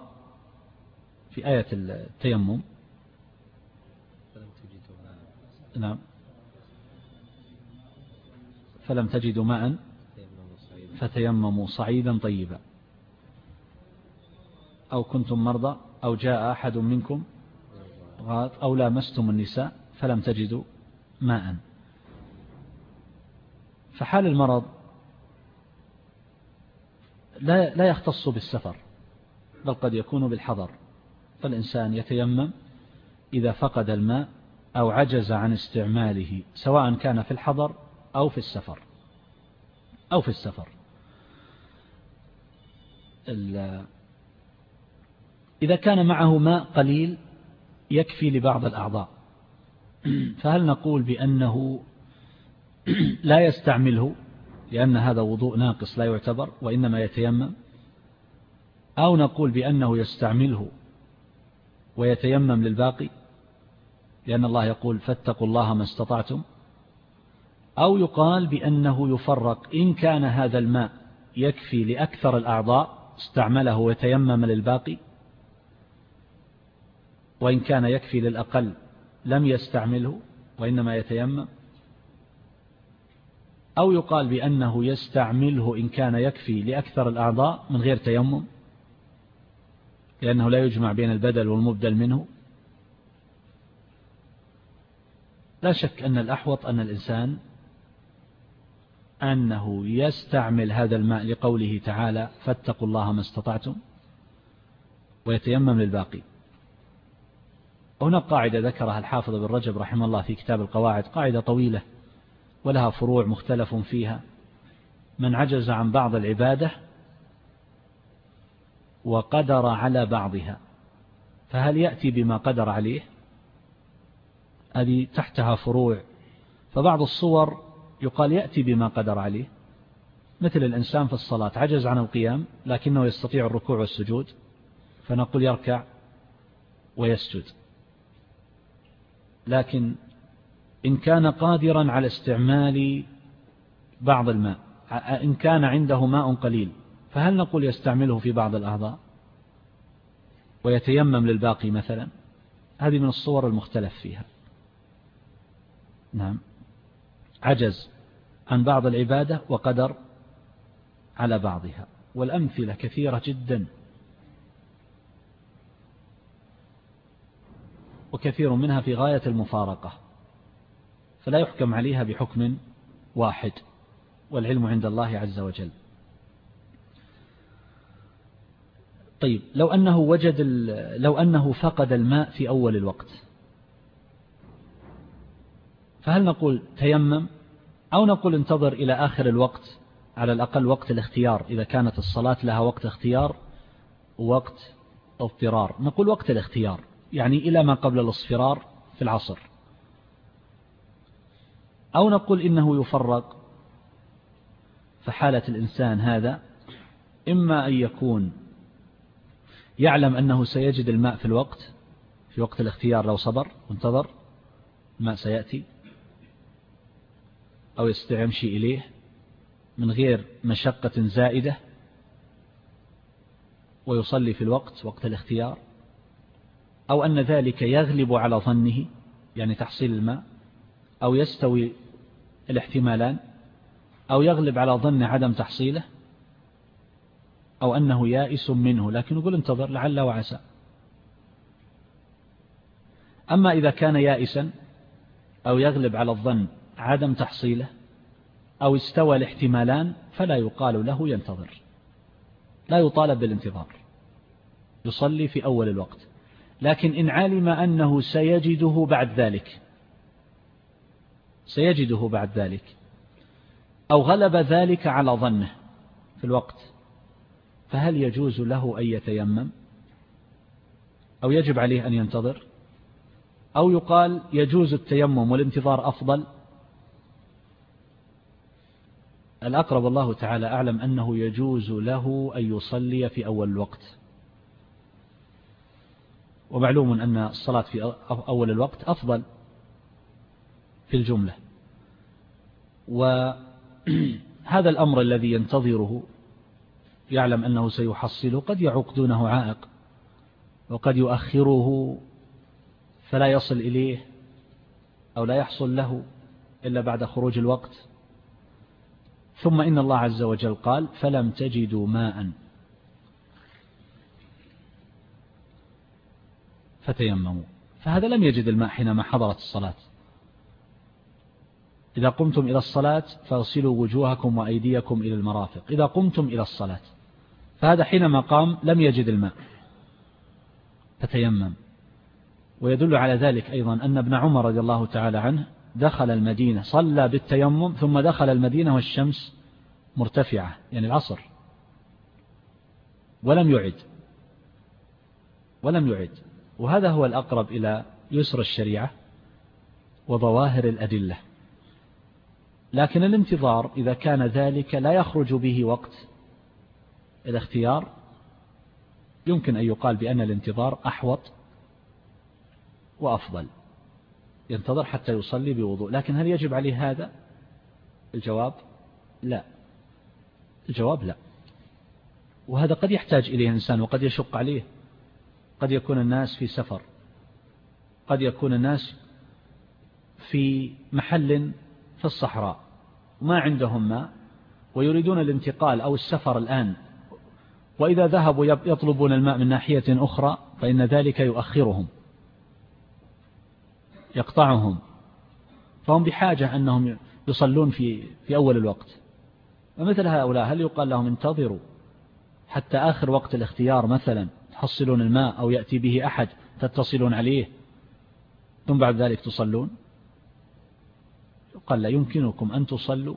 في آية التيمم. نعم. فلم تجدوا ماء. فتيمموا صعيدا طيبا. أو كنتم مرضى أو جاء أحد منكم غاط أو لامستم النساء فلم تجدوا ماء. فحال المرض لا لا يختص بالسفر بل قد يكون بالحضر. فالإنسان يتيمم إذا فقد الماء أو عجز عن استعماله سواء كان في الحضر أو في السفر أو في السفر. إذا كان معه ماء قليل يكفي لبعض الأعضاء. فهل نقول بأنه لا يستعمله لأن هذا وضوء ناقص لا يعتبر وإنما يتيمم؟ أو نقول بأنه يستعمله ويتيمم للباقي لأن الله يقول فاتقوا الله ما استطعتم؟ أو يقال بأنه يفرق إن كان هذا الماء يكفي لأكثر الأعضاء استعمله ويتيمم للباقي؟ وإن كان يكفي للأقل لم يستعمله وإنما يتيمم؟ أو يقال بأنه يستعمله إن كان يكفي لأكثر الأعضاء من غير تيمم؟ لأنه لا يجمع بين البدل والمبدل منه؟ لا شك أن الأحوط أن الإنسان أنه يستعمل هذا الماء لقوله تعالى فاتقوا الله ما استطعتم ويتيمم للباقي. هناك قاعدة ذكرها الحافظ بن رجب رحمه الله في كتاب القواعد قاعدة طويلة ولها فروع مختلف فيها. من عجز عن بعض العبادة وقدر على بعضها فهل يأتي بما قدر عليه؟ هذه تحتها فروع. فبعض الصور يقال يأتي بما قدر عليه. مثل الإنسان في الصلاة عجز عن القيام لكنه يستطيع الركوع والسجود فنقول يركع ويسجد. لكن إن كان قادرا على استعمال بعض الماء إن كان عنده ماء قليل فهل نقول يستعمله في بعض الأعضاء؟ ويتيمم للباقي مثلا؟ هذه من الصور المختلف فيها. نعم. عجز عن بعض العبادة وقدر على بعضها والأمثلة كثيرة جدا. وكثير منها في غاية المفارقة فلا يحكم عليها بحكم واحد والعلم عند الله عز وجل. طيب لو أنه وجد لو أنه فقد الماء في أول الوقت فهل نقول تيمم أو نقول انتظر إلى آخر الوقت على الأقل وقت الاختيار إذا كانت الصلاة لها وقت اختيار ووقت اضطرار؟ نقول وقت الاختيار يعني إلى ما قبل الاصفرار في العصر. أو نقول إنه يفرق فحالة الإنسان هذا إما أن يكون يعلم أنه سيجد الماء في الوقت في وقت الاختيار لو صبر وانتظر الماء سيأتي. أو يستمشي إليه من غير مشقة زائدة ويصلي في الوقت وقت الاختيار أو أن ذلك يغلب على ظنه يعني تحصيل الماء أو يستوي الاحتمالان أو يغلب على ظن عدم تحصيله أو أنه يائس منه. لكن يقول انتظر لعل وعسى. أما إذا كان يائسا أو يغلب على الظن عدم تحصيله أو استوى الاحتمالان فلا يقال له ينتظر. لا يطالب بالانتظار. يصلي في أول الوقت. لكن إن علم أنه سيجده بعد ذلك سيجده بعد ذلك أو غلب ذلك على ظنه في الوقت فهل يجوز له أن يتيمم؟ أو يجب عليه أن ينتظر؟ أو يقال يجوز التيمم والانتظار أفضل؟ الأقرب الله تعالى أعلم أنه يجوز له أن يصلي في أول الوقت. ومعلوم أن الصلاة في أول الوقت أفضل في الجملة. وهذا [CLEARS THROAT] الأمر الذي ينتظره يعلم أنه سيحصله قد يعوق دونه عائق وقد يؤخره فلا يصل إليه أو لا يحصل له إلا بعد خروج الوقت. ثم إن الله عز وجل قال فلم تجدوا ماء. فتيمموا. فهذا لم يجد الماء حينما حضرت الصلاة. إذا قمتم إلى الصلاة فاغسلوا وجوهكم وأيديكم إلى المرافق. إذا قمتم إلى الصلاة. فهذا حينما قام لم يجد الماء. فتيمم. ويدل على ذلك أيضا أن ابن عمر رضي الله تعالى عنه دخل المدينة صلى بالتيمم ثم دخل المدينة والشمس مرتفعة يعني العصر. ولم يعد. ولم يعد. وهذا هو الأقرب إلى يسر الشريعة وظواهر الأدلة. لكن الانتظار إذا كان ذلك لا يخرج به وقت الاختيار. يمكن أن يقال بأن الانتظار أحوط وأفضل. ينتظر حتى يصلي بوضوء. لكن هل يجب عليه هذا؟ الجواب لا. الجواب لا. وهذا قد يحتاج إليه إنسان وقد يشق عليه. قد يكون الناس في سفر. قد يكون الناس في محل في الصحراء. ما عندهم ماء ويريدون الانتقال أو السفر الآن. وإذا ذهبوا يطلبون الماء من ناحية أخرى فإن ذلك يؤخرهم. يقطعهم. فهم بحاجة أنهم يصلون في في أول الوقت. ومثل هؤلاء هل يقال لهم انتظروا حتى آخر وقت الاختيار مثلا تحصلون الماء أو يأتي به أحد تتصلون عليه ثم بعد ذلك تصلون؟ قال لا يمكنكم أن تصلوا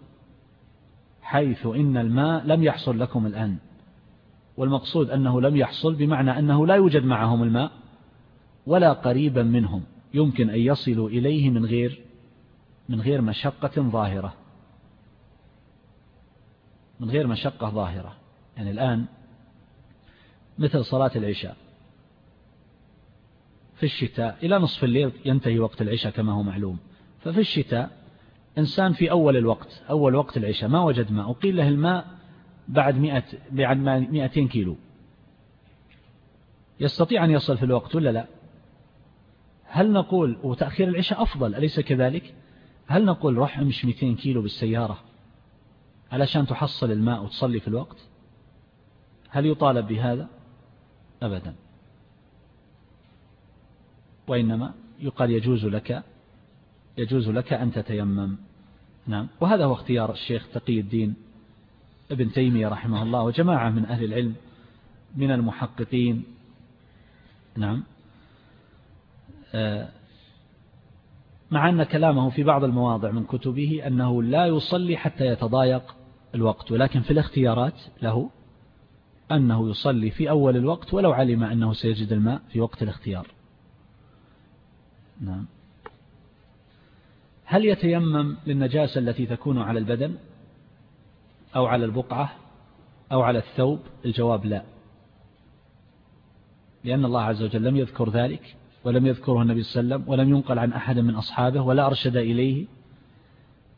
حيث إن الماء لم يحصل لكم الآن. والمقصود أنه لم يحصل بمعنى أنه لا يوجد معهم الماء ولا قريبا منهم. يمكن أن يصلوا إليه من غير من غير مشقة ظاهرة. من غير مشقة ظاهرة. يعني الآن مثل صلاة العشاء. في الشتاء إلى نصف الليل ينتهي وقت العشاء كما هو معلوم. ففي الشتاء إنسان في أول الوقت أول وقت العشاء ما وجد ماء وقيل له الماء بعد مئة بعد مئتين كيلو. يستطيع أن يصل في الوقت ولا لا؟ هل نقول وتأخير العشاء أفضل أليس كذلك؟ هل نقول روح امش 200 كيلو بالسيارة علشان تحصل الماء وتصلي في الوقت؟ هل يطالب بهذا؟ أبدا. وإنما يقال يجوز لك يجوز لك أن تتيمم. نعم. وهذا هو اختيار الشيخ تقي الدين ابن تيمية رحمه الله وجماعة من أهل العلم من المحققين. نعم. مع أن كلامه في بعض المواضع من كتبه أنه لا يصلي حتى يتضايق الوقت ولكن في الاختيارات له أنه يصلي في أول الوقت ولو علم أنه سيجد الماء في وقت الاختيار. نعم. هل يتيمم للنجاسة التي تكون على البدن أو على البقعة أو على الثوب؟ الجواب لا. لأن الله عز وجل لم يذكر ذلك. ولم يذكره النبي صلى الله عليه وسلم ولم ينقل عن أحد من أصحابه ولا أرشد إليه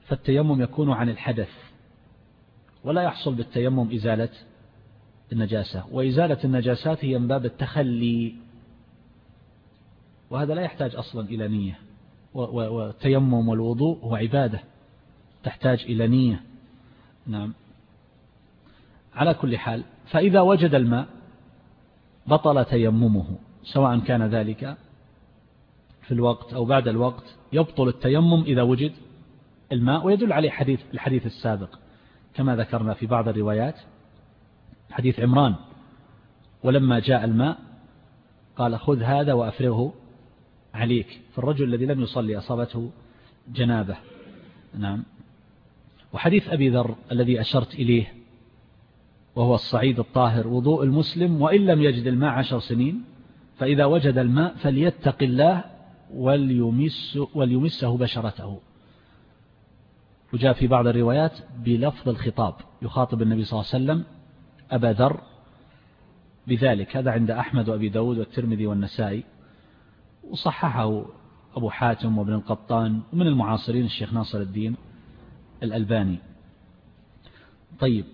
فالتيمم يكون عن الحدث ولا يحصل بالتيمم إزالة النجاسة وإزالة النجاسات هي من باب التخلي وهذا لا يحتاج أصلا إلى نية والتيمم والوضوء هو عبادة تحتاج إلى نية. نعم. على كل حال فإذا وجد الماء بطل تيممه سواء كان ذلك في الوقت أو بعد الوقت يبطل التيمم إذا وجد الماء ويدل عليه حديث الحديث السابق كما ذكرنا في بعض الروايات. حديث عمران ولما جاء الماء قال خذ هذا وأفرغه عليك فالرجل الذي لم يصلي أصابته جنابة. نعم. وحديث أبي ذر الذي أشرت إليه وهو الصعيد الطاهر وضوء المسلم وإن لم يجد الماء عشر سنين فإذا وجد الماء فليتق الله وليمس وليمسه بشرته. وجاء في بعض الروايات بلفظ الخطاب. يخاطب النبي صلى الله عليه وسلم أبا ذر بذلك. هذا عند أحمد وأبي داود والترمذي والنسائي. وصححه أبو حاتم وابن القطان ومن المعاصرين الشيخ ناصر الدين الألباني. طيب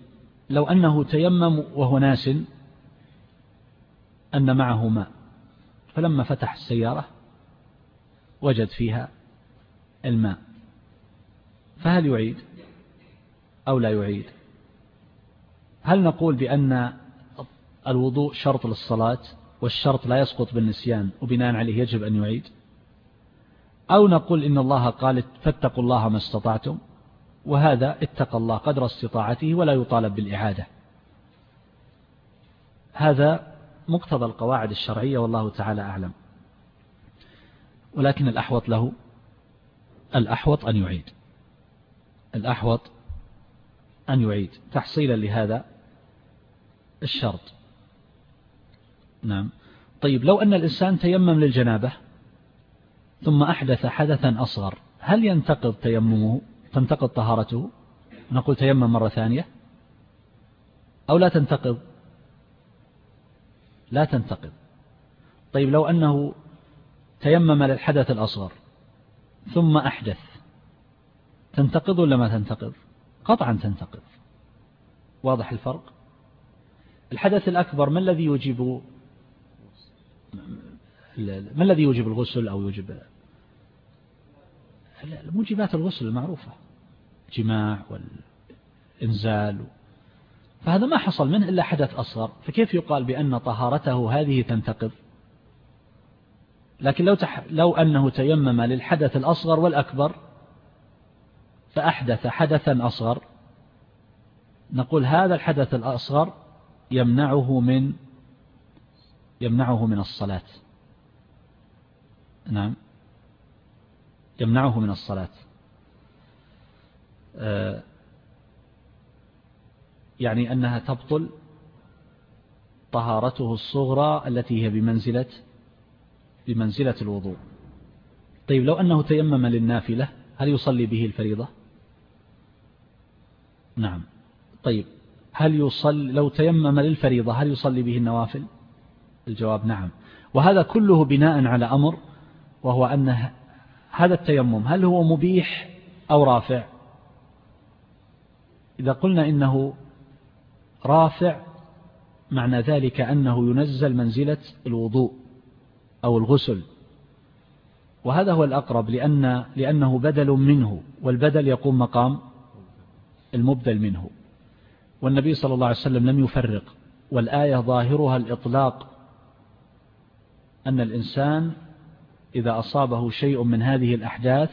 لو أنه تيمم وهو ناس أن معه ماء فلما فتح السيارة وجد فيها الماء فهل يعيد أو لا يعيد؟ هل نقول بأن الوضوء شرط للصلاة والشرط لا يسقط بالنسيان وبناء عليه يجب أن يعيد؟ أو نقول إن الله قال فاتقوا الله ما استطعتم وهذا اتقى الله قدر استطاعته ولا يطالب بالإعادة. هذا مقتضى القواعد الشرعية والله تعالى أعلم. ولكن الأحوط له الأحوط أن يعيد. الأحوط أن يعيد. تحصيلا لهذا الشرط. نعم. طيب لو أن الإنسان تيمم للجنابة ثم أحدث حدثا أصغر هل ينتقض تيممه تنتقض طهارته؟ نقول تيمم مرة ثانية. أو لا تنتقض؟ لا تنتقض. طيب لو أنه تيمم للحدث الأصغر ثم أحدث. تنتقض ولا ما تنتقض؟ قطعا تنتقض. واضح الفرق؟ الحدث الأكبر ما الذي يوجب ما الذي يوجب الغسل أو يوجب موجبات الغسل المعروفة جماع والإنزال. فهذا ما حصل منه إلا حدث أصغر. فكيف يقال بأن طهارته هذه تنتقض؟ لكن لو, تح... لو أنه تيمم للحدث الأصغر والأكبر فأحدث حدثا أصغر. نقول هذا الحدث الأصغر يمنعه من يمنعه من الصلاة. نعم. يمنعه من الصلاة. آه، يعني أنها تبطل طهارته الصغرى التي هي بمنزلة بمنزلة الوضوء. طيب لو أنه تيمم للنافلة هل يصلي به الفريضة؟ نعم. طيب هل يصلي لو تيمم للفريضة هل يصلي به النوافل؟ الجواب نعم. وهذا كله بناء على أمر وهو أن هذا التيمم هل هو مبيح أو رافع؟ إذا قلنا إنه رافع معنى ذلك أنه ينزل منزلة الوضوء. أو الغسل. وهذا هو الأقرب لأن لأنه بدل منه والبدل يقوم مقام المبدل منه. والنبي صلى الله عليه وسلم لم يفرق والآية ظاهرها الإطلاق أن الإنسان إذا أصابه شيء من هذه الأحداث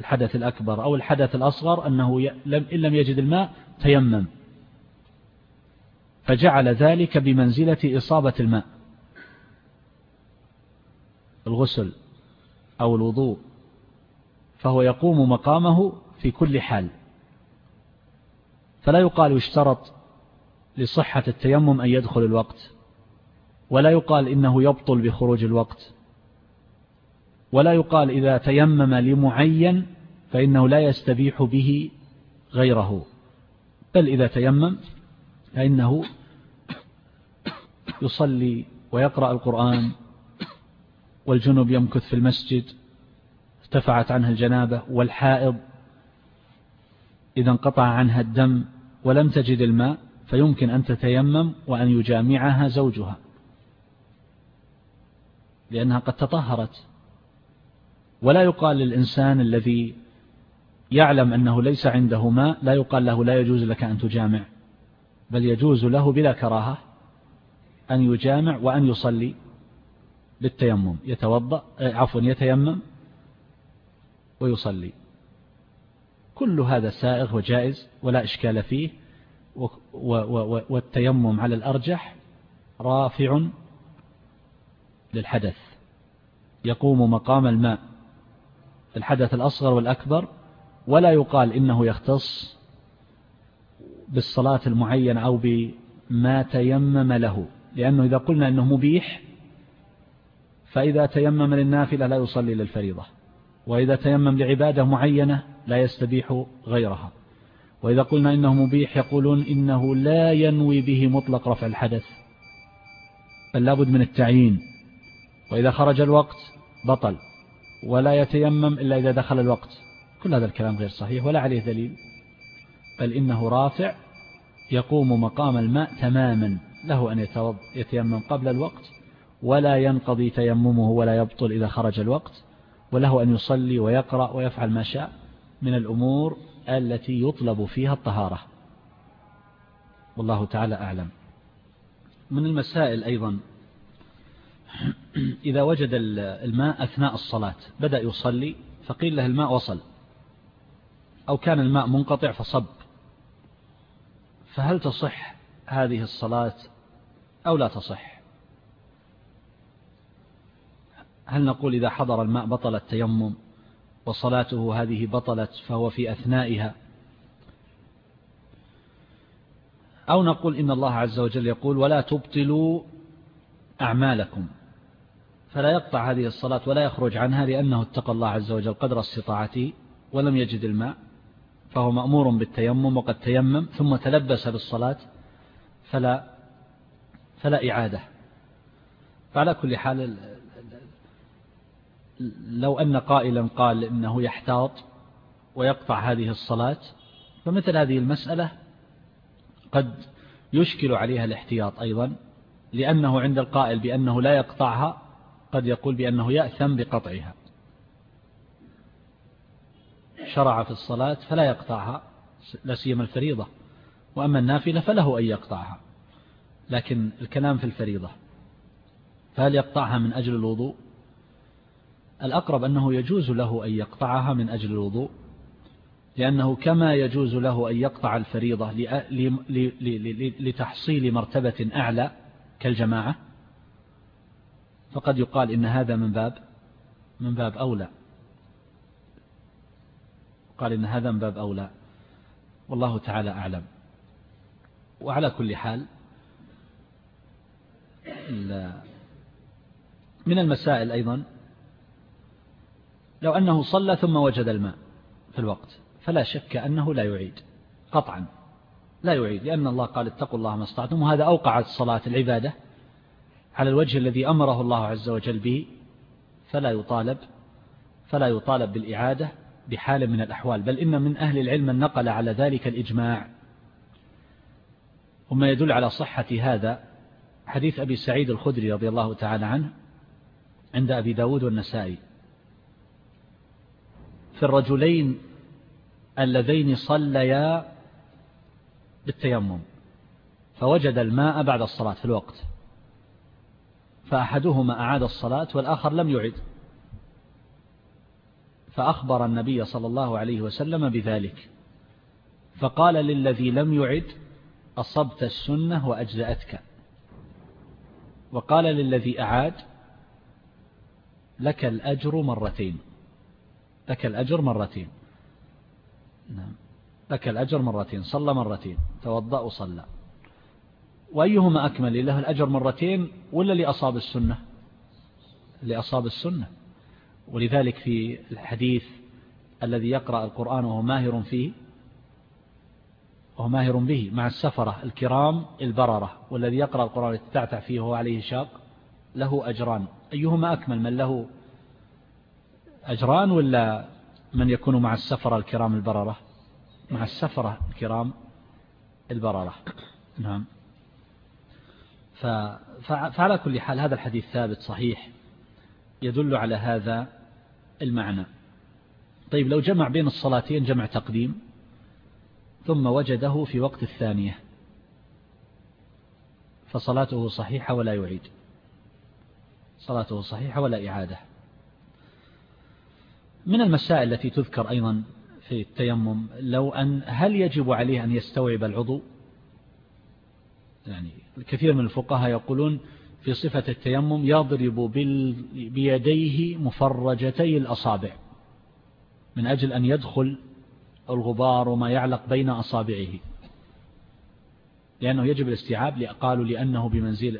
الحدث الأكبر أو الحدث الأصغر أنه إن لم يجد الماء تيمم. فجعل ذلك بمنزلة إصابة الماء. الغسل أو الوضوء فهو يقوم مقامه في كل حال. فلا يقال يشترط لصحة التيمم أن يدخل الوقت ولا يقال إنه يبطل بخروج الوقت ولا يقال إذا تيمم لمعين فإنه لا يستبيح به غيره. بل إذا تيمم فإنه يصلي ويقرأ القرآن والجنب يمكث في المسجد ارتفعت عنها الجنابة والحائض إذا انقطع عنها الدم ولم تجد الماء فيمكن أن تتيمم وأن يجامعها زوجها لأنها قد تطهرت. ولا يقال للإنسان الذي يعلم أنه ليس عنده ماء لا يقال له لا يجوز لك أن تجامع بل يجوز له بلا كراهة أن يجامع وأن يصلي. بالتيمم يتوضأ آه، عفوا يتيمم ويصلي. كل هذا سائغ وجائز ولا إشكال فيه والتيمم على الأرجح رافع للحدث. يقوم مقام الماء. الحدث الأصغر والأكبر ولا يقال إنه يختص بالصلاة المعينة أو بما تيمم له لأنه إذا قلنا أنه مبيح فإذا تيمم للنافلة لا يصلي للفريضة. وإذا تيمم لعبادة معينة لا يستبيح غيرها. وإذا قلنا إنه مبيح يقولون إنه لا ينوي به مطلق رفع الحدث بل لابد من التعيين. وإذا خرج الوقت بطل ولا يتيمم إلا إذا دخل الوقت. كل هذا الكلام غير صحيح ولا عليه دليل. بل إنه رافع يقوم مقام الماء تماما. له أن يتيمم قبل الوقت ولا ينقضي تيممه ولا يبطل إذا خرج الوقت وله أن يصلي ويقرأ ويفعل ما شاء من الأمور التي يطلب فيها الطهارة. والله تعالى أعلم. من المسائل أيضا [CLEARS THROAT] إذا وجد الماء أثناء الصلاة بدأ يصلي فقيل له الماء وصل. أو كان الماء منقطع فصب. فهل تصح هذه الصلاة أو لا تصح؟ هل نقول إذا حضر الماء بطل التيمم وصلاته هذه بطلت فهو في أثنائها؟ أو نقول إن الله عز وجل يقول ولا تبطلوا أعمالكم. فلا يقطع هذه الصلاة ولا يخرج عنها لأنه اتقى الله عز وجل قدر استطاعته ولم يجد الماء فهو مأمور بالتيمم وقد تيمم ثم تلبس بالصلاة فلا فلا إعادة. فعلى كل حال لو أن قائلا قال إنه يحتاط ويقطع هذه الصلاة فمثل هذه المسألة قد يشكل عليها الاحتياط أيضا لأنه عند القائل بأنه لا يقطعها قد يقول بأنه يأثم بقطعها. شرع في الصلاة فلا يقطعها لا سيما الفريضة وأما النافلة فله أن يقطعها. لكن الكلام في الفريضة فهل يقطعها من أجل الوضوء؟ الأقرب أنه يجوز له أن يقطعها من أجل الوضوء لأنه كما يجوز له أن يقطع الفريضة لتحصيل مرتبة أعلى كالجماعة فقد يقال إن هذا من باب من باب أولى. قال إن هذا من باب أولى. والله تعالى أعلم. وعلى كل حال من المسائل أيضا لو أنه صلى ثم وجد الماء في الوقت فلا شك أنه لا يعيد قطعا لا يعيد لأن الله قال اتقوا الله ما استطعتم وهذا أوقع الصلاة العبادة على الوجه الذي أمره الله عز وجل به فلا يطالب فلا يطالب بالإعادة بحال من الأحوال بل إن من أهل العلم من نقل على ذلك الإجماع. وما يدل على صحة هذا حديث أبي سعيد الخدري رضي الله تعالى عنه عند أبي داود والنسائي. في الرجلين اللذين صليا بالتيمم فوجد الماء بعد الصلاة في الوقت فأحدهما أعاد الصلاة والآخر لم يعد فأخبر النبي صلى الله عليه وسلم بذلك فقال للذي لم يعد أصبت السنة وأجزأتك وقال للذي أعاد لك الأجر مرتين. لك الأجر مرتين. نعم. لك الأجر مرتين. صلى مرتين. توضأ وصلى. وأيهما أكمل؟ له الأجر مرتين ولا اللي أصاب السنة؟ اللي أصاب السنة. ولذلك في الحديث الذي يقرأ القرآن وهو ماهر فيه وهو ماهر به مع السفرة الكرام البررة والذي يقرأ القرآن يتتعتع فيه وهو عليه شاق له أجران. أيهما أكمل؟ من له أجران ولا من يكون مع السفرة الكرام البررة؟ مع السفرة الكرام البررة. نعم. فعلى كل حال هذا الحديث ثابت صحيح. يدل على هذا المعنى. طيب لو جمع بين الصلاتين جمع تقديم ثم وجده في وقت الثانية فصلاته صحيحة ولا يعيد. صلاته صحيحة ولا إعادة. من المسائل التي تذكر أيضا في التيمم لو أن هل يجب عليه أن يستوعب العضو؟ يعني الكثير من الفقهاء يقولون في صفة التيمم يضرب بيديه مفرجتي الأصابع من أجل أن يدخل الغبار وما يعلق بين أصابعه. لأنه يجب الاستيعاب قالوا لأنه بمنزل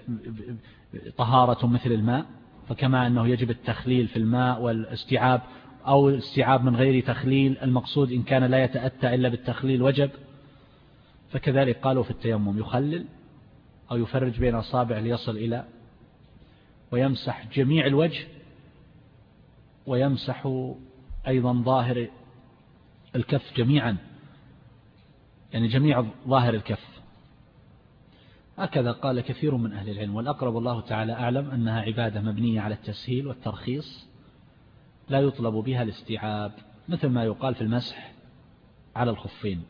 طهارة مثل الماء فكما أنه يجب التخليل في الماء والاستيعاب أو استيعاب من غير تخليل المقصود إن كان لا يتأتى إلا بالتخليل وجب. فكذلك قالوا في التيمم يخلل أو يفرج بين أصابع ليصل إلى ويمسح جميع الوجه ويمسح أيضا ظاهر الكف جميعا. يعني جميع ظاهر الكف. هكذا قال كثير من أهل العلم والأقرب الله تعالى أعلم أنها عبادة مبنية على التسهيل والترخيص. لا يطلب بها الاستيعاب مثل ما يقال في المسح على الخفين.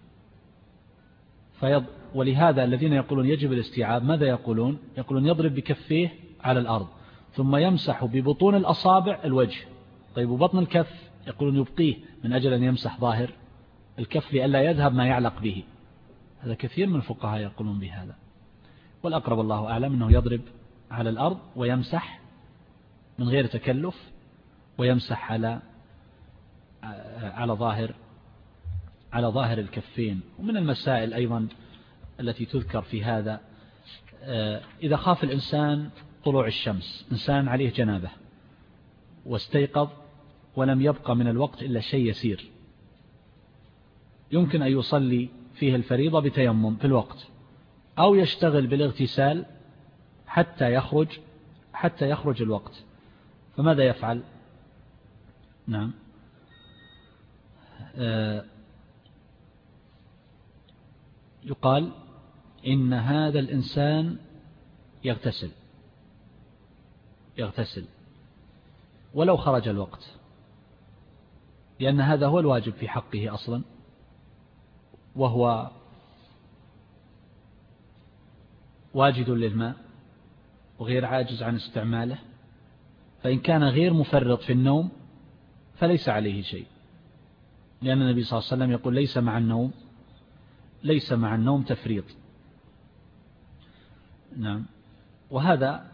فيض ولهذا الذين يقولون يجب الاستيعاب ماذا يقولون؟ يقولون يضرب بكفيه على الأرض ثم يمسح ببطون الأصابع الوجه. طيب وبطن الكف؟ يقولون يبقيه من أجل أن يمسح ظاهر الكف لئلا يذهب ما يعلق به. هذا كثير من الفقهاء يقولون بهذا. والأقرب الله أعلم أنه يضرب على الأرض ويمسح من غير تكلف ويمسح على على ظاهر على ظاهر الكفين. ومن المسائل أيضا التي تذكر في هذا إذا خاف الإنسان طلوع الشمس إنسان عليه جنابة واستيقظ ولم يبقى من الوقت إلا شيء يسير. يمكن أن يصلي فيه الفريضة بتيمم في الوقت أو يشتغل بالاغتسال حتى يخرج حتى يخرج الوقت. فماذا يفعل؟ نعم. آه، يقال إن هذا الإنسان يغتسل. يغتسل. ولو خرج الوقت. لأن هذا هو الواجب في حقه أصلا. وهو واجد للماء وغير عاجز عن استعماله. فإن كان غير مفرط في النوم فليس عليه شيء. لأن النبي صلى الله عليه وسلم يقول ليس مع النوم ليس مع النوم تفريط. نعم. وهذا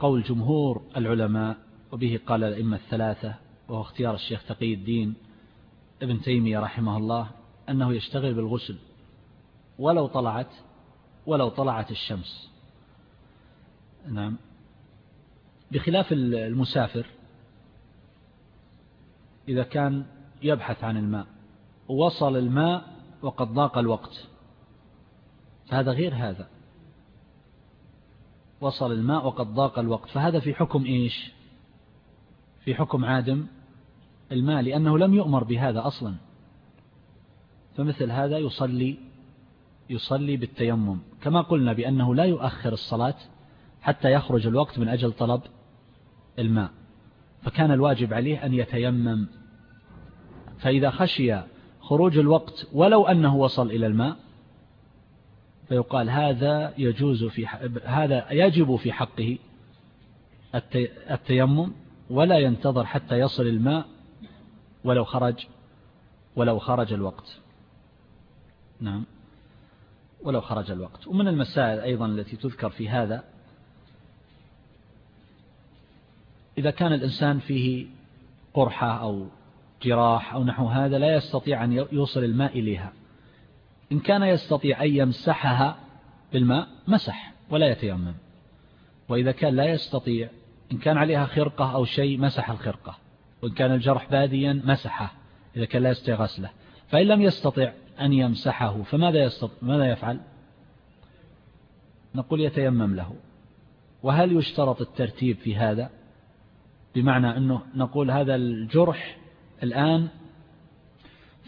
قول جمهور العلماء وبه قال الأئمة الثلاثة وهو اختيار الشيخ تقي الدين ابن تيمية رحمه الله أنه يشتغل بالغسل ولو طلعت ولو طلعت الشمس. نعم. بخلاف المسافر إذا كان يبحث عن الماء. وصل الماء وقد ضاق الوقت. فهذا غير هذا. وصل الماء وقد ضاق الوقت. فهذا في حكم إيش؟ في حكم عادم الماء لأنه لم يؤمر بهذا أصلا. فمثل هذا يصلي يصلي بالتيمم. كما قلنا بأنه لا يؤخر الصلاة حتى يخرج الوقت من أجل طلب الماء. فكان الواجب عليه أن يتيمم. فإذا خشي خروج الوقت ولو أنه وصل إلى الماء فيقال هذا يجوز في هذا يجب في حقه التيمم ولا ينتظر حتى يصل الماء ولو خرج ولو خرج الوقت. نعم. ولو خرج الوقت. ومن المسائل أيضا التي تذكر في هذا إذا كان الإنسان فيه قرحة أو جراح أو نحو هذا لا يستطيع أن يوصل الماء إليها. إن كان يستطيع أن يمسحها بالماء مسح ولا يتيمم. وإذا كان لا يستطيع إن كان عليها خرقة أو شيء مسح الخرقة. وإن كان الجرح باديا مسحه إذا كان لا يستطيع غسله. فإن لم يستطع أن يمسحه فماذا يستطيع ماذا يفعل؟ نقول يتيمم له. وهل يشترط الترتيب في هذا؟ بمعنى أنه نقول هذا الجرح الآن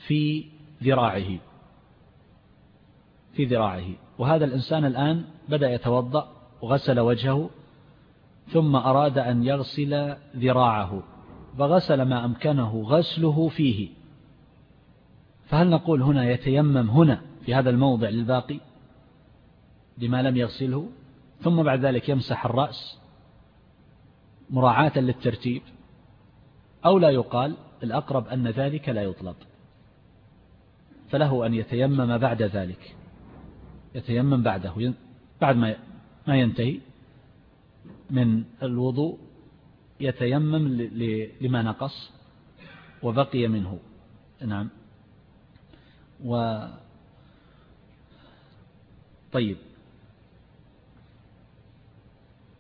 في ذراعه في ذراعه. وهذا الإنسان الآن بدأ يتوضأ وغسل وجهه ثم أراد أن يغسل ذراعه فغسل ما أمكنه غسله فيه. فهل نقول هنا يتيمم هنا في هذا الموضع للباقي لما لم يغسله؟ ثم بعد ذلك يمسح الرأس مراعاة للترتيب أو لا يقال الأقرب أن ذلك لا يطلب فله أن يتيمم بعد ذلك. يتيمم بعده. بعد ما ينتهي من الوضوء يتيمم لما نقص وبقي منه. نعم. و طيب.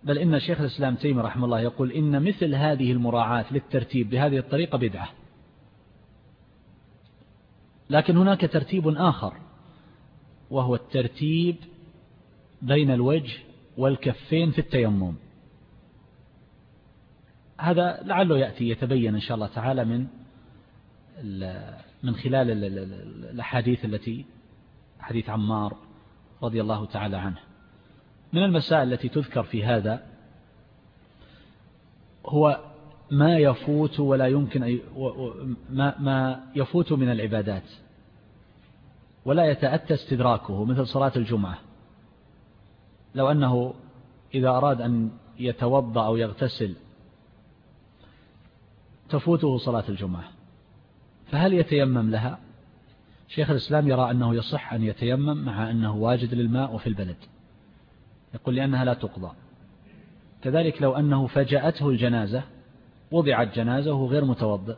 بل إن شيخ الإسلام تيمي رحمه الله يقول إن مثل هذه المراعاة للترتيب بهذه الطريقة بدعة. لكن هناك ترتيب آخر وهو الترتيب بين الوجه والكفين في التيمم. هذا لعله يأتي يتبين إن شاء الله تعالى من من خلال الأحاديث التي حديث عمار رضي الله تعالى عنه. من المسائل التي تذكر في هذا هو ما يفوت ولا يمكن ما, ما يفوت من العبادات ولا يتأتى استدراكه مثل صلاة الجمعة. لو أنه إذا أراد أن يتوضأ أو يغتسل تفوته صلاة الجمعة. فهل يتيمم لها؟ شيخ الإسلام يرى أنه يصح أن يتيمم مع أنه واجد للماء وفي البلد. يقول لأنها لا تقضى. كذلك لو أنه فجأته الجنازة وضعت جنازة وهو غير متوضئ.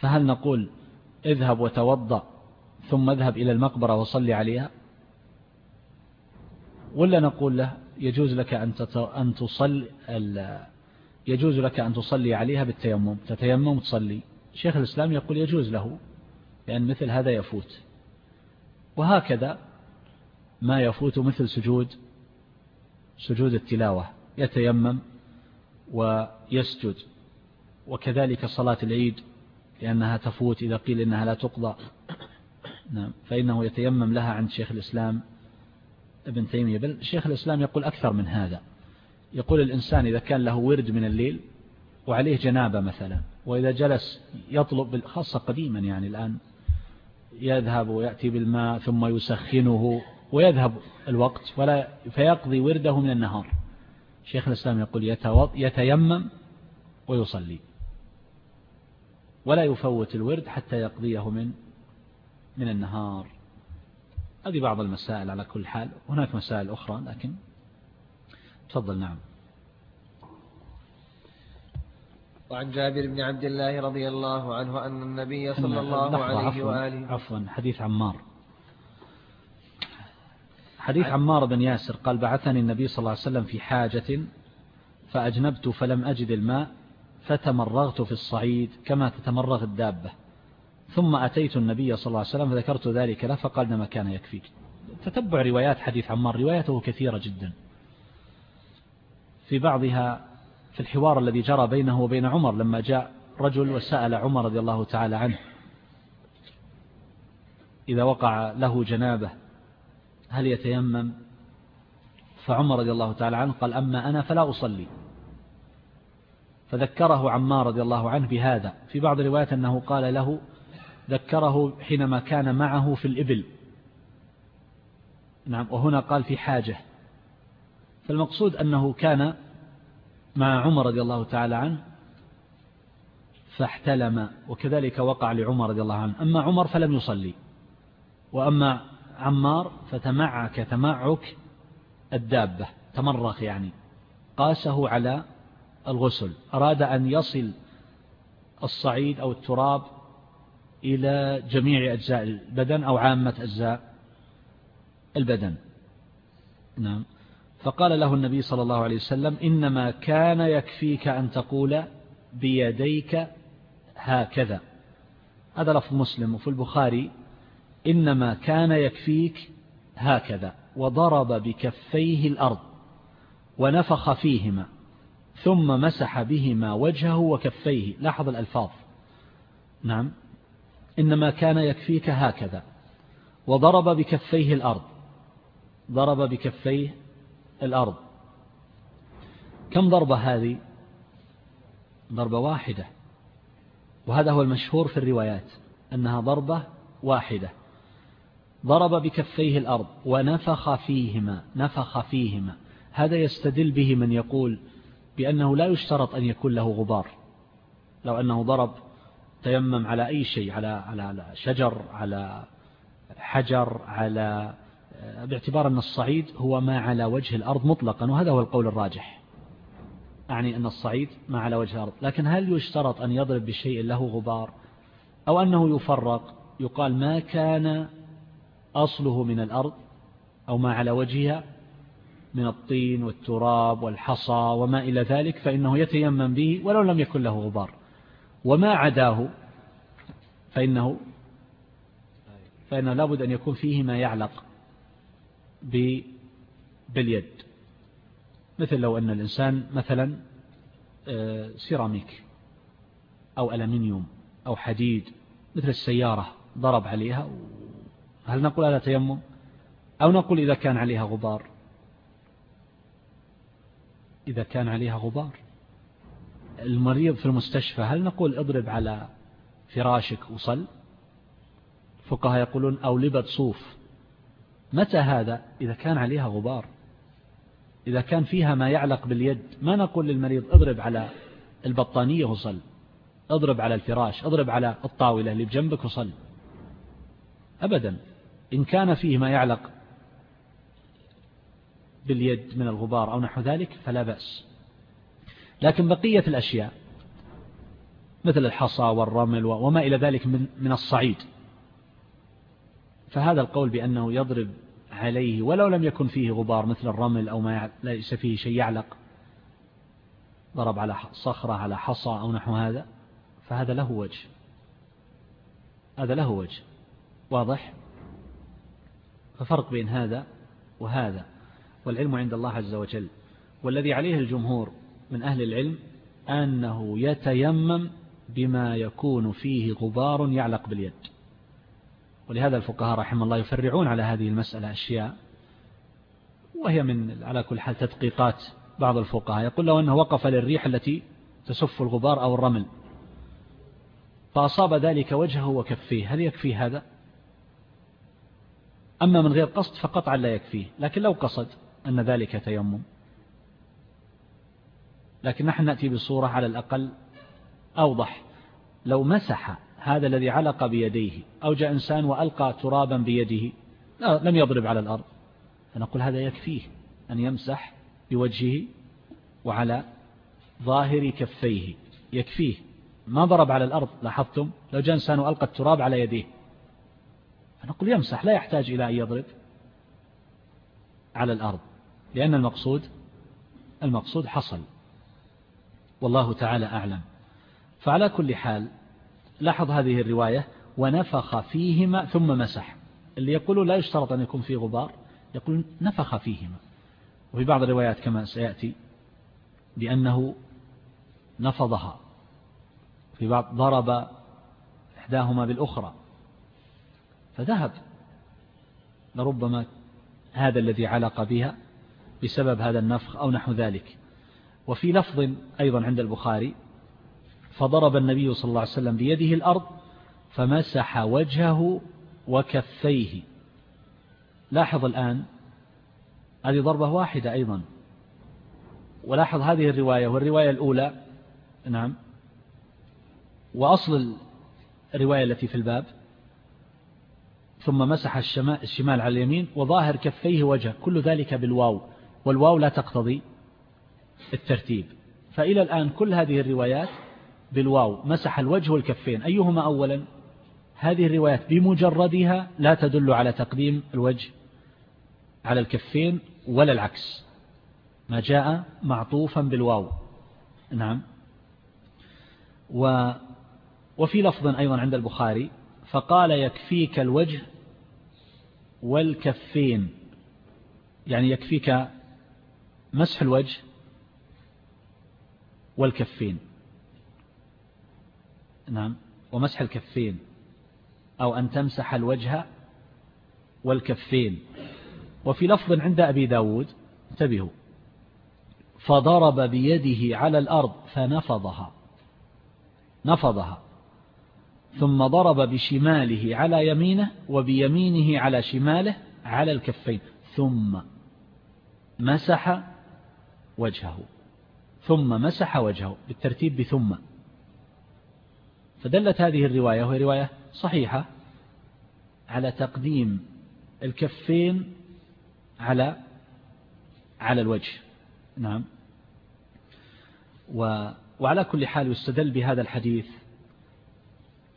فهل نقول اذهب وتوضأ ثم اذهب إلى المقبرة وصلي عليها؟ ولا نقول له يجوز لك أن تصلي يجوز لك أن تصلي عليها بالتيمم. تتيمم وتصلي شيخ الإسلام يقول يجوز له لأن مثل هذا يفوت. وهكذا ما يفوت مثل سجود سجود التلاوة يتيمم ويسجد. وكذلك صلاة العيد لأنها تفوت إذا قيل إنها لا تقضى. نعم. فإنه يتيمم لها عند شيخ الإسلام ابن تيمية. بل شيخ الإسلام يقول أكثر من هذا. يقول الإنسان إذا كان له ورد من الليل وعليه جنابة مثلا وإذا جلس يطلب خاصة قديما يعني الآن يذهب ويأتي بالماء ثم يسخنه ويذهب الوقت ولا فيقضي ورده من النهار. شيخ الإسلام يقول يتيمم ويصلي. ولا يفوت الورد حتى يقضيه من من النهار. هذه بعض المسائل على كل حال. هناك مسائل أخرى لكن تفضل نعم. وعن جابر بن عبد الله رضي الله عنه أن النبي صلى الله عليه عفوا. وآله عفوا. حديث عمار. حديث عمار بن ياسر قال بعثني النبي صلى الله عليه وسلم في حاجة فأجنبت فلم أجد الماء فتمرغت في الصعيد كما تتمرغ الدابة. ثم أتيت النبي صلى الله عليه وسلم فذكرت ذلك له فقال ما كان يكفيك. تتبع روايات حديث عمار روايته كثيرة جدا. في بعضها في الحوار الذي جرى بينه وبين عمر لما جاء رجل وسأل عمر رضي الله تعالى عنه إذا وقع له جنابة هل يتيمم؟ فعمر رضي الله تعالى عنه قال أما أنا فلا أصلي. فذكره عمار رضي الله عنه بهذا. في بعض الروايات أنه قال له ذكره حينما كان معه في الإبل. نعم وهنا قال في حاجة. فالمقصود أنه كان مع عمر رضي الله تعالى عنه فاحتلم وكذلك وقع لعمر رضي الله عنه. أما عمر فلم يصلي. وأما عمار فتمعك تمعك الدابة تمرخ يعني قاسه على الغسل أراد أن يصل الصعيد أو التراب إلى جميع أجزاء البدن أو عامة أجزاء البدن. نعم. فقال له النبي صلى الله عليه وسلم إنما كان يكفيك أن تقول بيديك هكذا. هذا لفظ مسلم وفي البخاري إنما كان يكفيك هكذا وضرب بكفيه الأرض ونفخ فيهما ثم مسح بهما وجهه وكفيه. لاحظ الألفاظ. نعم. إنما كان يكفيك هكذا وضرب بكفيه الأرض ضرب بكفيه الأرض. كم ضربة هذه؟ ضربة واحدة. وهذا هو المشهور في الروايات أنها ضربة واحدة. ضرب بكفيه الأرض ونفخ فيهما نفخ فيهما. هذا يستدل به من يقول بأنه لا يشترط أن يكون له غبار. لو أنه ضرب تيمم على أي شيء على على شجر على حجر على باعتبار أن الصعيد هو ما على وجه الأرض مطلقا وهذا هو القول الراجح. أعني أن الصعيد ما على وجه الأرض. لكن هل يشترط أن يضرب بشيء له غبار؟ أو أنه يفرق يقال ما كان أصله من الأرض أو ما على وجهها من الطين والتراب والحصى وما إلى ذلك فإنه يتيمم به ولو لم يكن له غبار. وما عداه فإنه فإنه لابد أن يكون فيه ما يعلق باليد. مثل لو أن الإنسان مثلا آه، سيراميك أو ألمنيوم أو حديد مثل السيارة ضرب عليها هل نقول هذا تيمم؟ أو نقول إذا كان عليها غبار. إذا كان عليها غبار. المريض في المستشفى هل نقول اضرب على فراشك وصل؟ الفقهاء يقولون أو لبد صوف. متى هذا؟ إذا كان عليها غبار. إذا كان فيها ما يعلق باليد. ما نقول للمريض اضرب على البطانية وصل. اضرب على الفراش. اضرب على الطاولة اللي بجنبك وصل. أبدا. إن كان فيه ما يعلق باليد من الغبار أو نحو ذلك فلا بأس. لكن بقية الأشياء مثل الحصى والرمل وما إلى ذلك من من الصعيد. فهذا القول بأنه يضرب عليه ولو لم يكن فيه غبار مثل الرمل أو ما ليس فيه شيء يعلق ضرب على صخرة على حصى أو نحو هذا فهذا له وجه. هذا له وجه. واضح؟ ففرق بين هذا وهذا والعلم عند الله عز وجل. والذي عليه الجمهور من أهل العلم أنه يتيمم بما يكون فيه غبار يعلق باليد. ولهذا الفقهاء رحمه الله يفرعون على هذه المسألة أشياء وهي من على كل حال تدقيقات بعض الفقهاء. يقول لو أنه وقف للريح التي تسف الغبار أو الرمل فأصاب ذلك وجهه وكفيه. هل يكفي هذا؟ أما من غير قصد فقطعا لا يكفيه. لكن لو قصد أن ذلك تيمم. لكن نحن نأتي بصورة على الأقل أوضح. لو مسح هذا الذي علق بيديه أو جاء إنسان وألقى ترابا بيده لا لم يضرب على الأرض. فنقول هذا يكفيه أن يمسح بوجهه وعلى ظاهر كفيه. يكفيه. ما ضرب على الأرض لاحظتم؟ لو جاء إنسان وألقى التراب على يديه فنقول يمسح لا يحتاج إلى أن يضرب على الأرض لأن المقصود المقصود حصل. والله تعالى أعلم. فعلى كل حال لاحظ هذه الرواية ونفخ فيهما ثم مسح. اللي يقولوا لا يشترط أن يكون فيه غبار يقول نفخ فيهما. وفي بعض الروايات كما سيأتي بأنه نفضها. في بعض ضرب إحداهما بالأخرى. فذهب. لربما هذا الذي علق بها بسبب هذا النفخ أو نحو ذلك. وفي لفظ أيضا عند البخاري فضرب النبي صلى الله عليه وسلم بيده الأرض فمسح وجهه وكفيه. لاحظ الآن هذه ضربة واحدة أيضا. ولاحظ هذه الرواية والرواية الأولى نعم وأصل الرواية التي في الباب. ثم مسح الشمال على اليمين وظاهر كفيه وجه كل ذلك بالواو. والواو لا تقتضي الترتيب. فإلى الآن كل هذه الروايات بالواو. مسح الوجه والكفين. أيهما أولا؟ هذه الروايات بمجردها لا تدل على تقديم الوجه على الكفين ولا العكس. ما جاء معطوفا بالواو. نعم. و وفي لفظ أيضا عند البخاري فقال يكفيك الوجه والكفين. يعني يكفيك مسح الوجه والكفين. نعم ومسح الكفين. أو أن تمسح الوجه والكفين. وفي لفظ عند أبي داود انتبهوا فضرب بيده على الأرض فنفضها. نفضها. ثم ضرب بشماله على يمينه وبيمينه على شماله على الكفين ثم مسح وجهه ثم مسح وجهه بالترتيب بثم. فدلت هذه الرواية وهي رواية صحيحة على تقديم الكفين على على الوجه. نعم. وعلى كل حال يستدل بهذا الحديث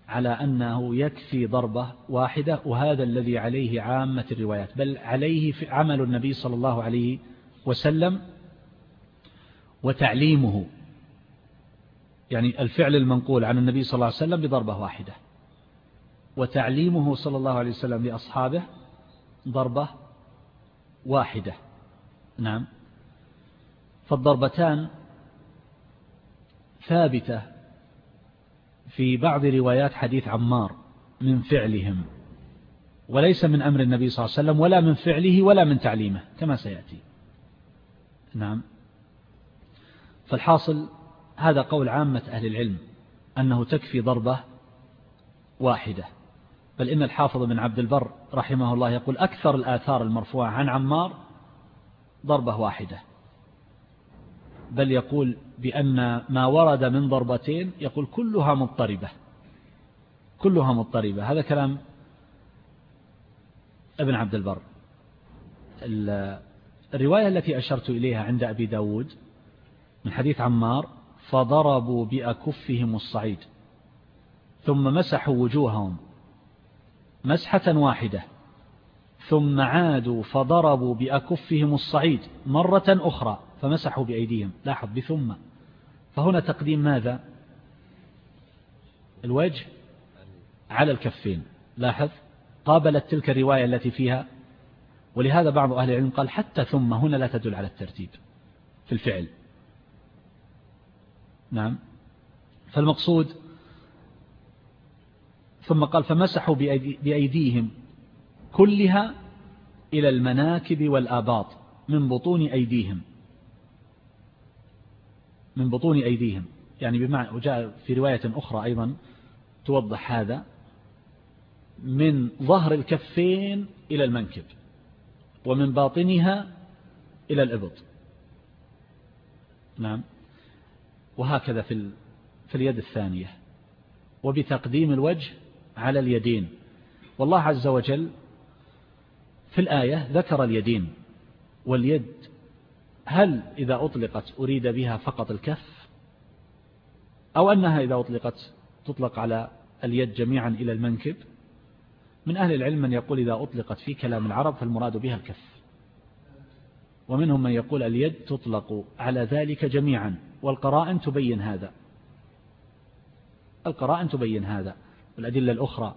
على أنه يكفي ضربة واحدة وهذا الذي عليه عامة الروايات. بل عليه في عمل النبي صلى الله عليه وسلم وتعليمه. يعني الفعل المنقول عن النبي صلى الله عليه وسلم بضربة واحدة. وتعليمه صلى الله عليه وسلم لأصحابه ضربة واحدة. نعم. فالضربتان ثابتة في بعض روايات حديث عمار من فعلهم وليس من أمر النبي صلى الله عليه وسلم ولا من فعله ولا من تعليمه كما سيأتي. نعم. فالحاصل هذا قول عامة أهل العلم أنه تكفي ضربة واحدة. بل إن الحافظ بن عبد البر رحمه الله يقول أكثر الآثار المرفوعة عن عمار ضربة واحدة. بل يقول بأن ما ورد من ضربتين يقول كلها مضطربة. كلها مضطربة. هذا كلام ابن عبد البر. الرواية التي أشرت إليها عند أبي داود من حديث عمار فضربوا بأكفهم الصعيد ثم مسحوا وجوههم مسحة واحدة ثم عادوا فضربوا بأكفهم الصعيد مرة أخرى. فمسحوا بأيديهم. لاحظ بثم. فهنا تقديم ماذا؟ الوجه على الكفين. لاحظ قابلت تلك الرواية التي فيها. ولهذا بعض أهل العلم قال حتى ثم هنا لا تدل على الترتيب في الفعل. نعم. فالمقصود ثم قال فمسحوا بأيديهم كلها إلى المناكب والآباط من بطون أيديهم. من بطون أيديهم. يعني بمعنى وجاء في رواية أخرى أيضا توضح هذا من ظهر الكفين إلى المنكب ومن باطنها إلى الإبط. نعم. وهكذا في في اليد الثانية. وبتقديم الوجه على اليدين. والله عز وجل في الآية ذكر اليدين واليد هل إذا أطلقت أريد بها فقط الكف؟ أو أنها إذا أطلقت تطلق على اليد جميعا إلى المنكب؟ من أهل العلم من يقول إذا أطلقت في كلام العرب فالمراد بها الكف. ومنهم من يقول اليد تطلق على ذلك جميعا والقرائن تبين هذا. القرائن تبين هذا والأدلة الأخرى.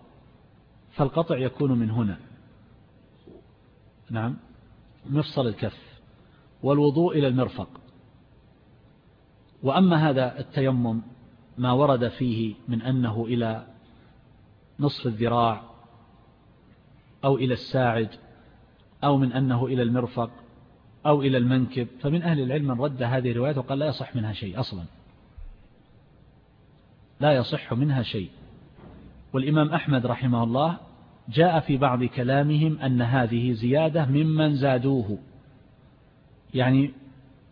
فالقطع يكون من هنا. نعم. مفصل الكف. والوضوء إلى المرفق. وأما هذا التيمم ما ورد فيه من أنه إلى نصف الذراع أو إلى الساعد أو من أنه إلى المرفق أو إلى المنكب فمن أهل العلم من رد هذه الرواية وقال لا يصح منها شيء أصلا. لا يصح منها شيء. والإمام أحمد رحمه الله جاء في بعض كلامهم أن هذه زيادة ممن زادوه. يعني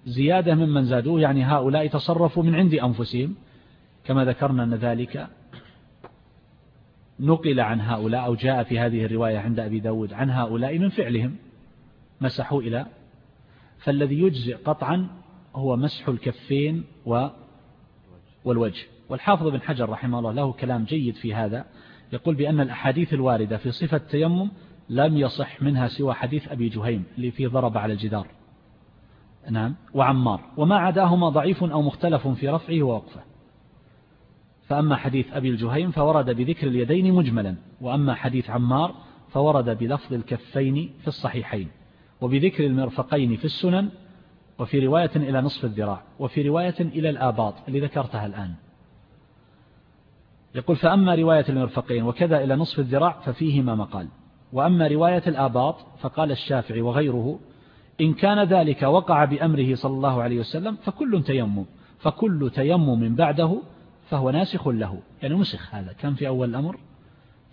زيادة ممن زادوه يعني هؤلاء تصرفوا من عند أنفسهم. كما ذكرنا أن ذلك نقل عن هؤلاء أو جاء في هذه الرواية عند أبي داود عن هؤلاء من فعلهم مسحوا إلى. فالذي يجزئ قطعا هو مسح الكفين والوجه. والحافظ بن حجر رحمه الله له كلام جيد في هذا. يقول بأن الأحاديث الواردة في صفة التيمم لم يصح منها سوى حديث أبي جهيم اللي فيه ضرب على الجدار. نعم. وعمار. وما عداهما ضعيف أو مختلف في رفعه ووقفه. فأما حديث أبي الجهيم فورد بذكر اليدين مجملا. وأما حديث عمار فورد بلفظ الكفين في الصحيحين. وبذكر المرفقين في السنن وفي رواية إلى نصف الذراع. وفي رواية إلى الآباط اللي ذكرتها الآن. يقول فأما رواية المرفقين وكذا إلى نصف الذراع ففيهما مقال. وأما رواية الآباط فقال الشافعي وغيره إن كان ذلك وقع بأمره صلى الله عليه وسلم فكل تيمم فكل تيمم بعده فهو ناسخ له يعني نسخ هذا كان في أول الأمر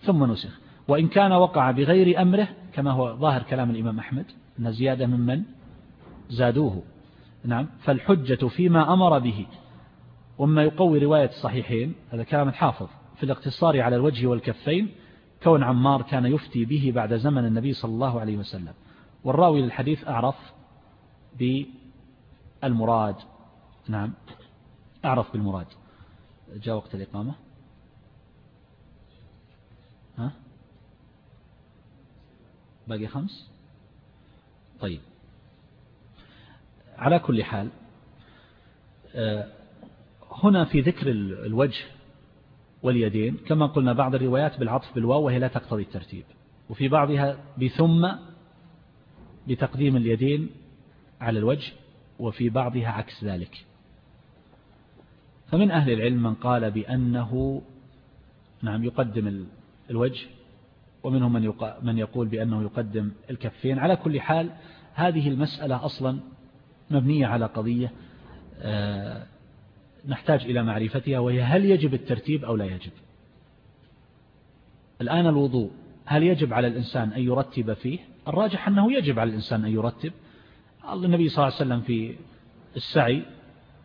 ثم نسخ. وإن كان وقع بغير أمره كما هو ظاهر كلام الإمام أحمد أن زيادة ممن زادوه. نعم فالحجة فيما أمر به. وما يقوي رواية الصحيحين هذا كلام الحافظ في الاقتصار على الوجه والكفين كون عمار كان يفتي به بعد زمن النبي صلى الله عليه وسلم. والراوي للحديث أعرف بالمراد. نعم أعرف بالمراد. جاء وقت الإقامة. ها؟ باقي خمس؟ طيب. على كل حال آه، هنا في ذكر الوجه واليدين كما قلنا بعض الروايات بالعطف بالواو وهي لا تقتضي الترتيب. وفي بعضها بثم بتقديم اليدين على الوجه وفي بعضها عكس ذلك. فمن أهل العلم من قال بأنه نعم يقدم الوجه ومنهم من من يقول بأنه يقدم الكفين. على كل حال هذه المسألة أصلا مبنية على قضية آه، نحتاج إلى معرفتها وهي هل يجب الترتيب أو لا يجب؟ الآن الوضوء هل يجب على الإنسان أن يرتب فيه؟ الراجح أنه يجب على الإنسان أن يرتب. النبي صلى الله عليه وسلم في السعي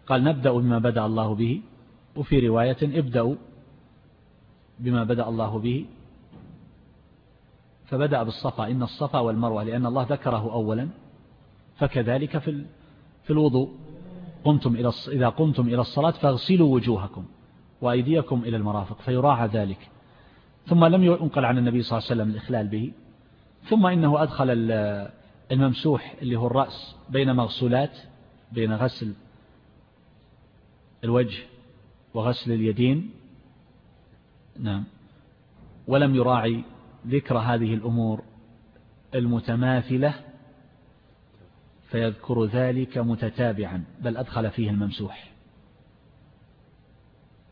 قال نبدأ بما بدأ الله به وفي رواية ابدأوا بما بدأ الله به. فبدأ بالصفا إن الصفا والمروة لأن الله ذكره أولا. فكذلك في في الوضوء. قمتم إلى إذا قمتم إلى الصلاة فاغسلوا وجوهكم وأيديكم إلى المرافق فيراعى ذلك. ثم لم ينقل عن النبي صلى الله عليه وسلم الإخلال به. ثم إنه أدخل الممسوح اللي هو الرأس بين مغسولات بين غسل الوجه وغسل اليدين. نعم. ولم يراعي ذكر هذه الأمور المتماثلة فيذكر ذلك متتابعا بل أدخل فيه الممسوح.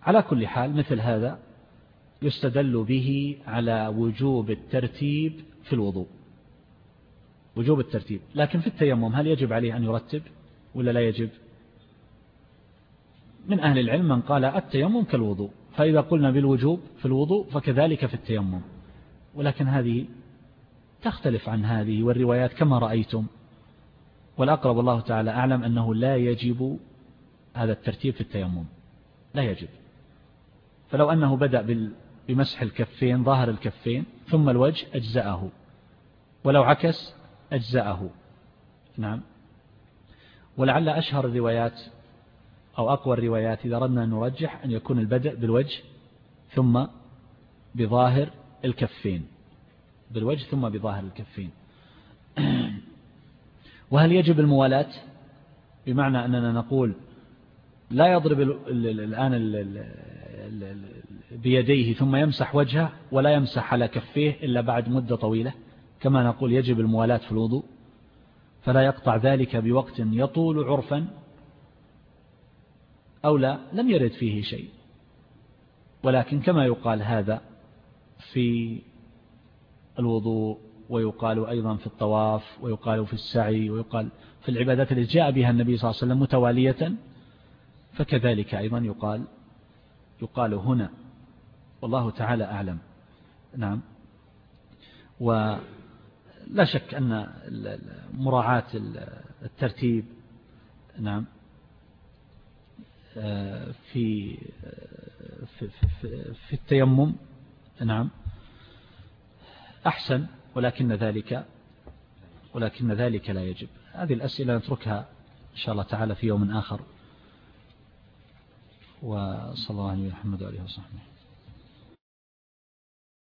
على كل حال مثل هذا يستدل به على وجوب الترتيب في الوضوء وجوب الترتيب. لكن في التيمم هل يجب عليه أن يرتب ولا لا يجب؟ من أهل العلم من قال التيمم كالوضوء فإذا قلنا بالوجوب في الوضوء فكذلك في التيمم. ولكن هذه تختلف عن هذه والروايات كما رأيتم. والأقرب الله تعالى أعلم أنه لا يجب هذا الترتيب في التيمم لا يجب. فلو أنه بدأ بمسح الكفين ظاهر الكفين ثم الوجه أجزأه. ولو عكس أجزأه. نعم. ولعل أشهر الروايات أو أقوى الروايات إذا أردنا أن نرجح أن يكون البدء بالوجه ثم بظاهر الكفين. بالوجه ثم بظاهر الكفين. [CLEARS THROAT] وهل يجب الموالاة؟ بمعنى أننا نقول لا يضرب الآن بيديه ثم يمسح وجهه ولا يمسح على كفيه إلا بعد مدة طويلة كما نقول يجب الموالاة في الوضوء. فلا يقطع ذلك بوقت يطول عرفا أو لا لم يرد فيه شيء. ولكن كما يقال هذا في الوضوء ويقال أيضا في الطواف ويقال في السعي ويقال في العبادات التي جاء بها النبي صلى الله عليه وسلم متوالية فكذلك أيضا يقال يقال هنا والله تعالى أعلم. نعم. ولا شك أن مراعاة الترتيب نعم في في, في, في التيمم نعم أحسن ولكن ذلك ولكن ذلك لا يجب. هذه الأسئلة نتركها إن شاء الله تعالى في يوم آخر. وصلى الله عليه وصحبه.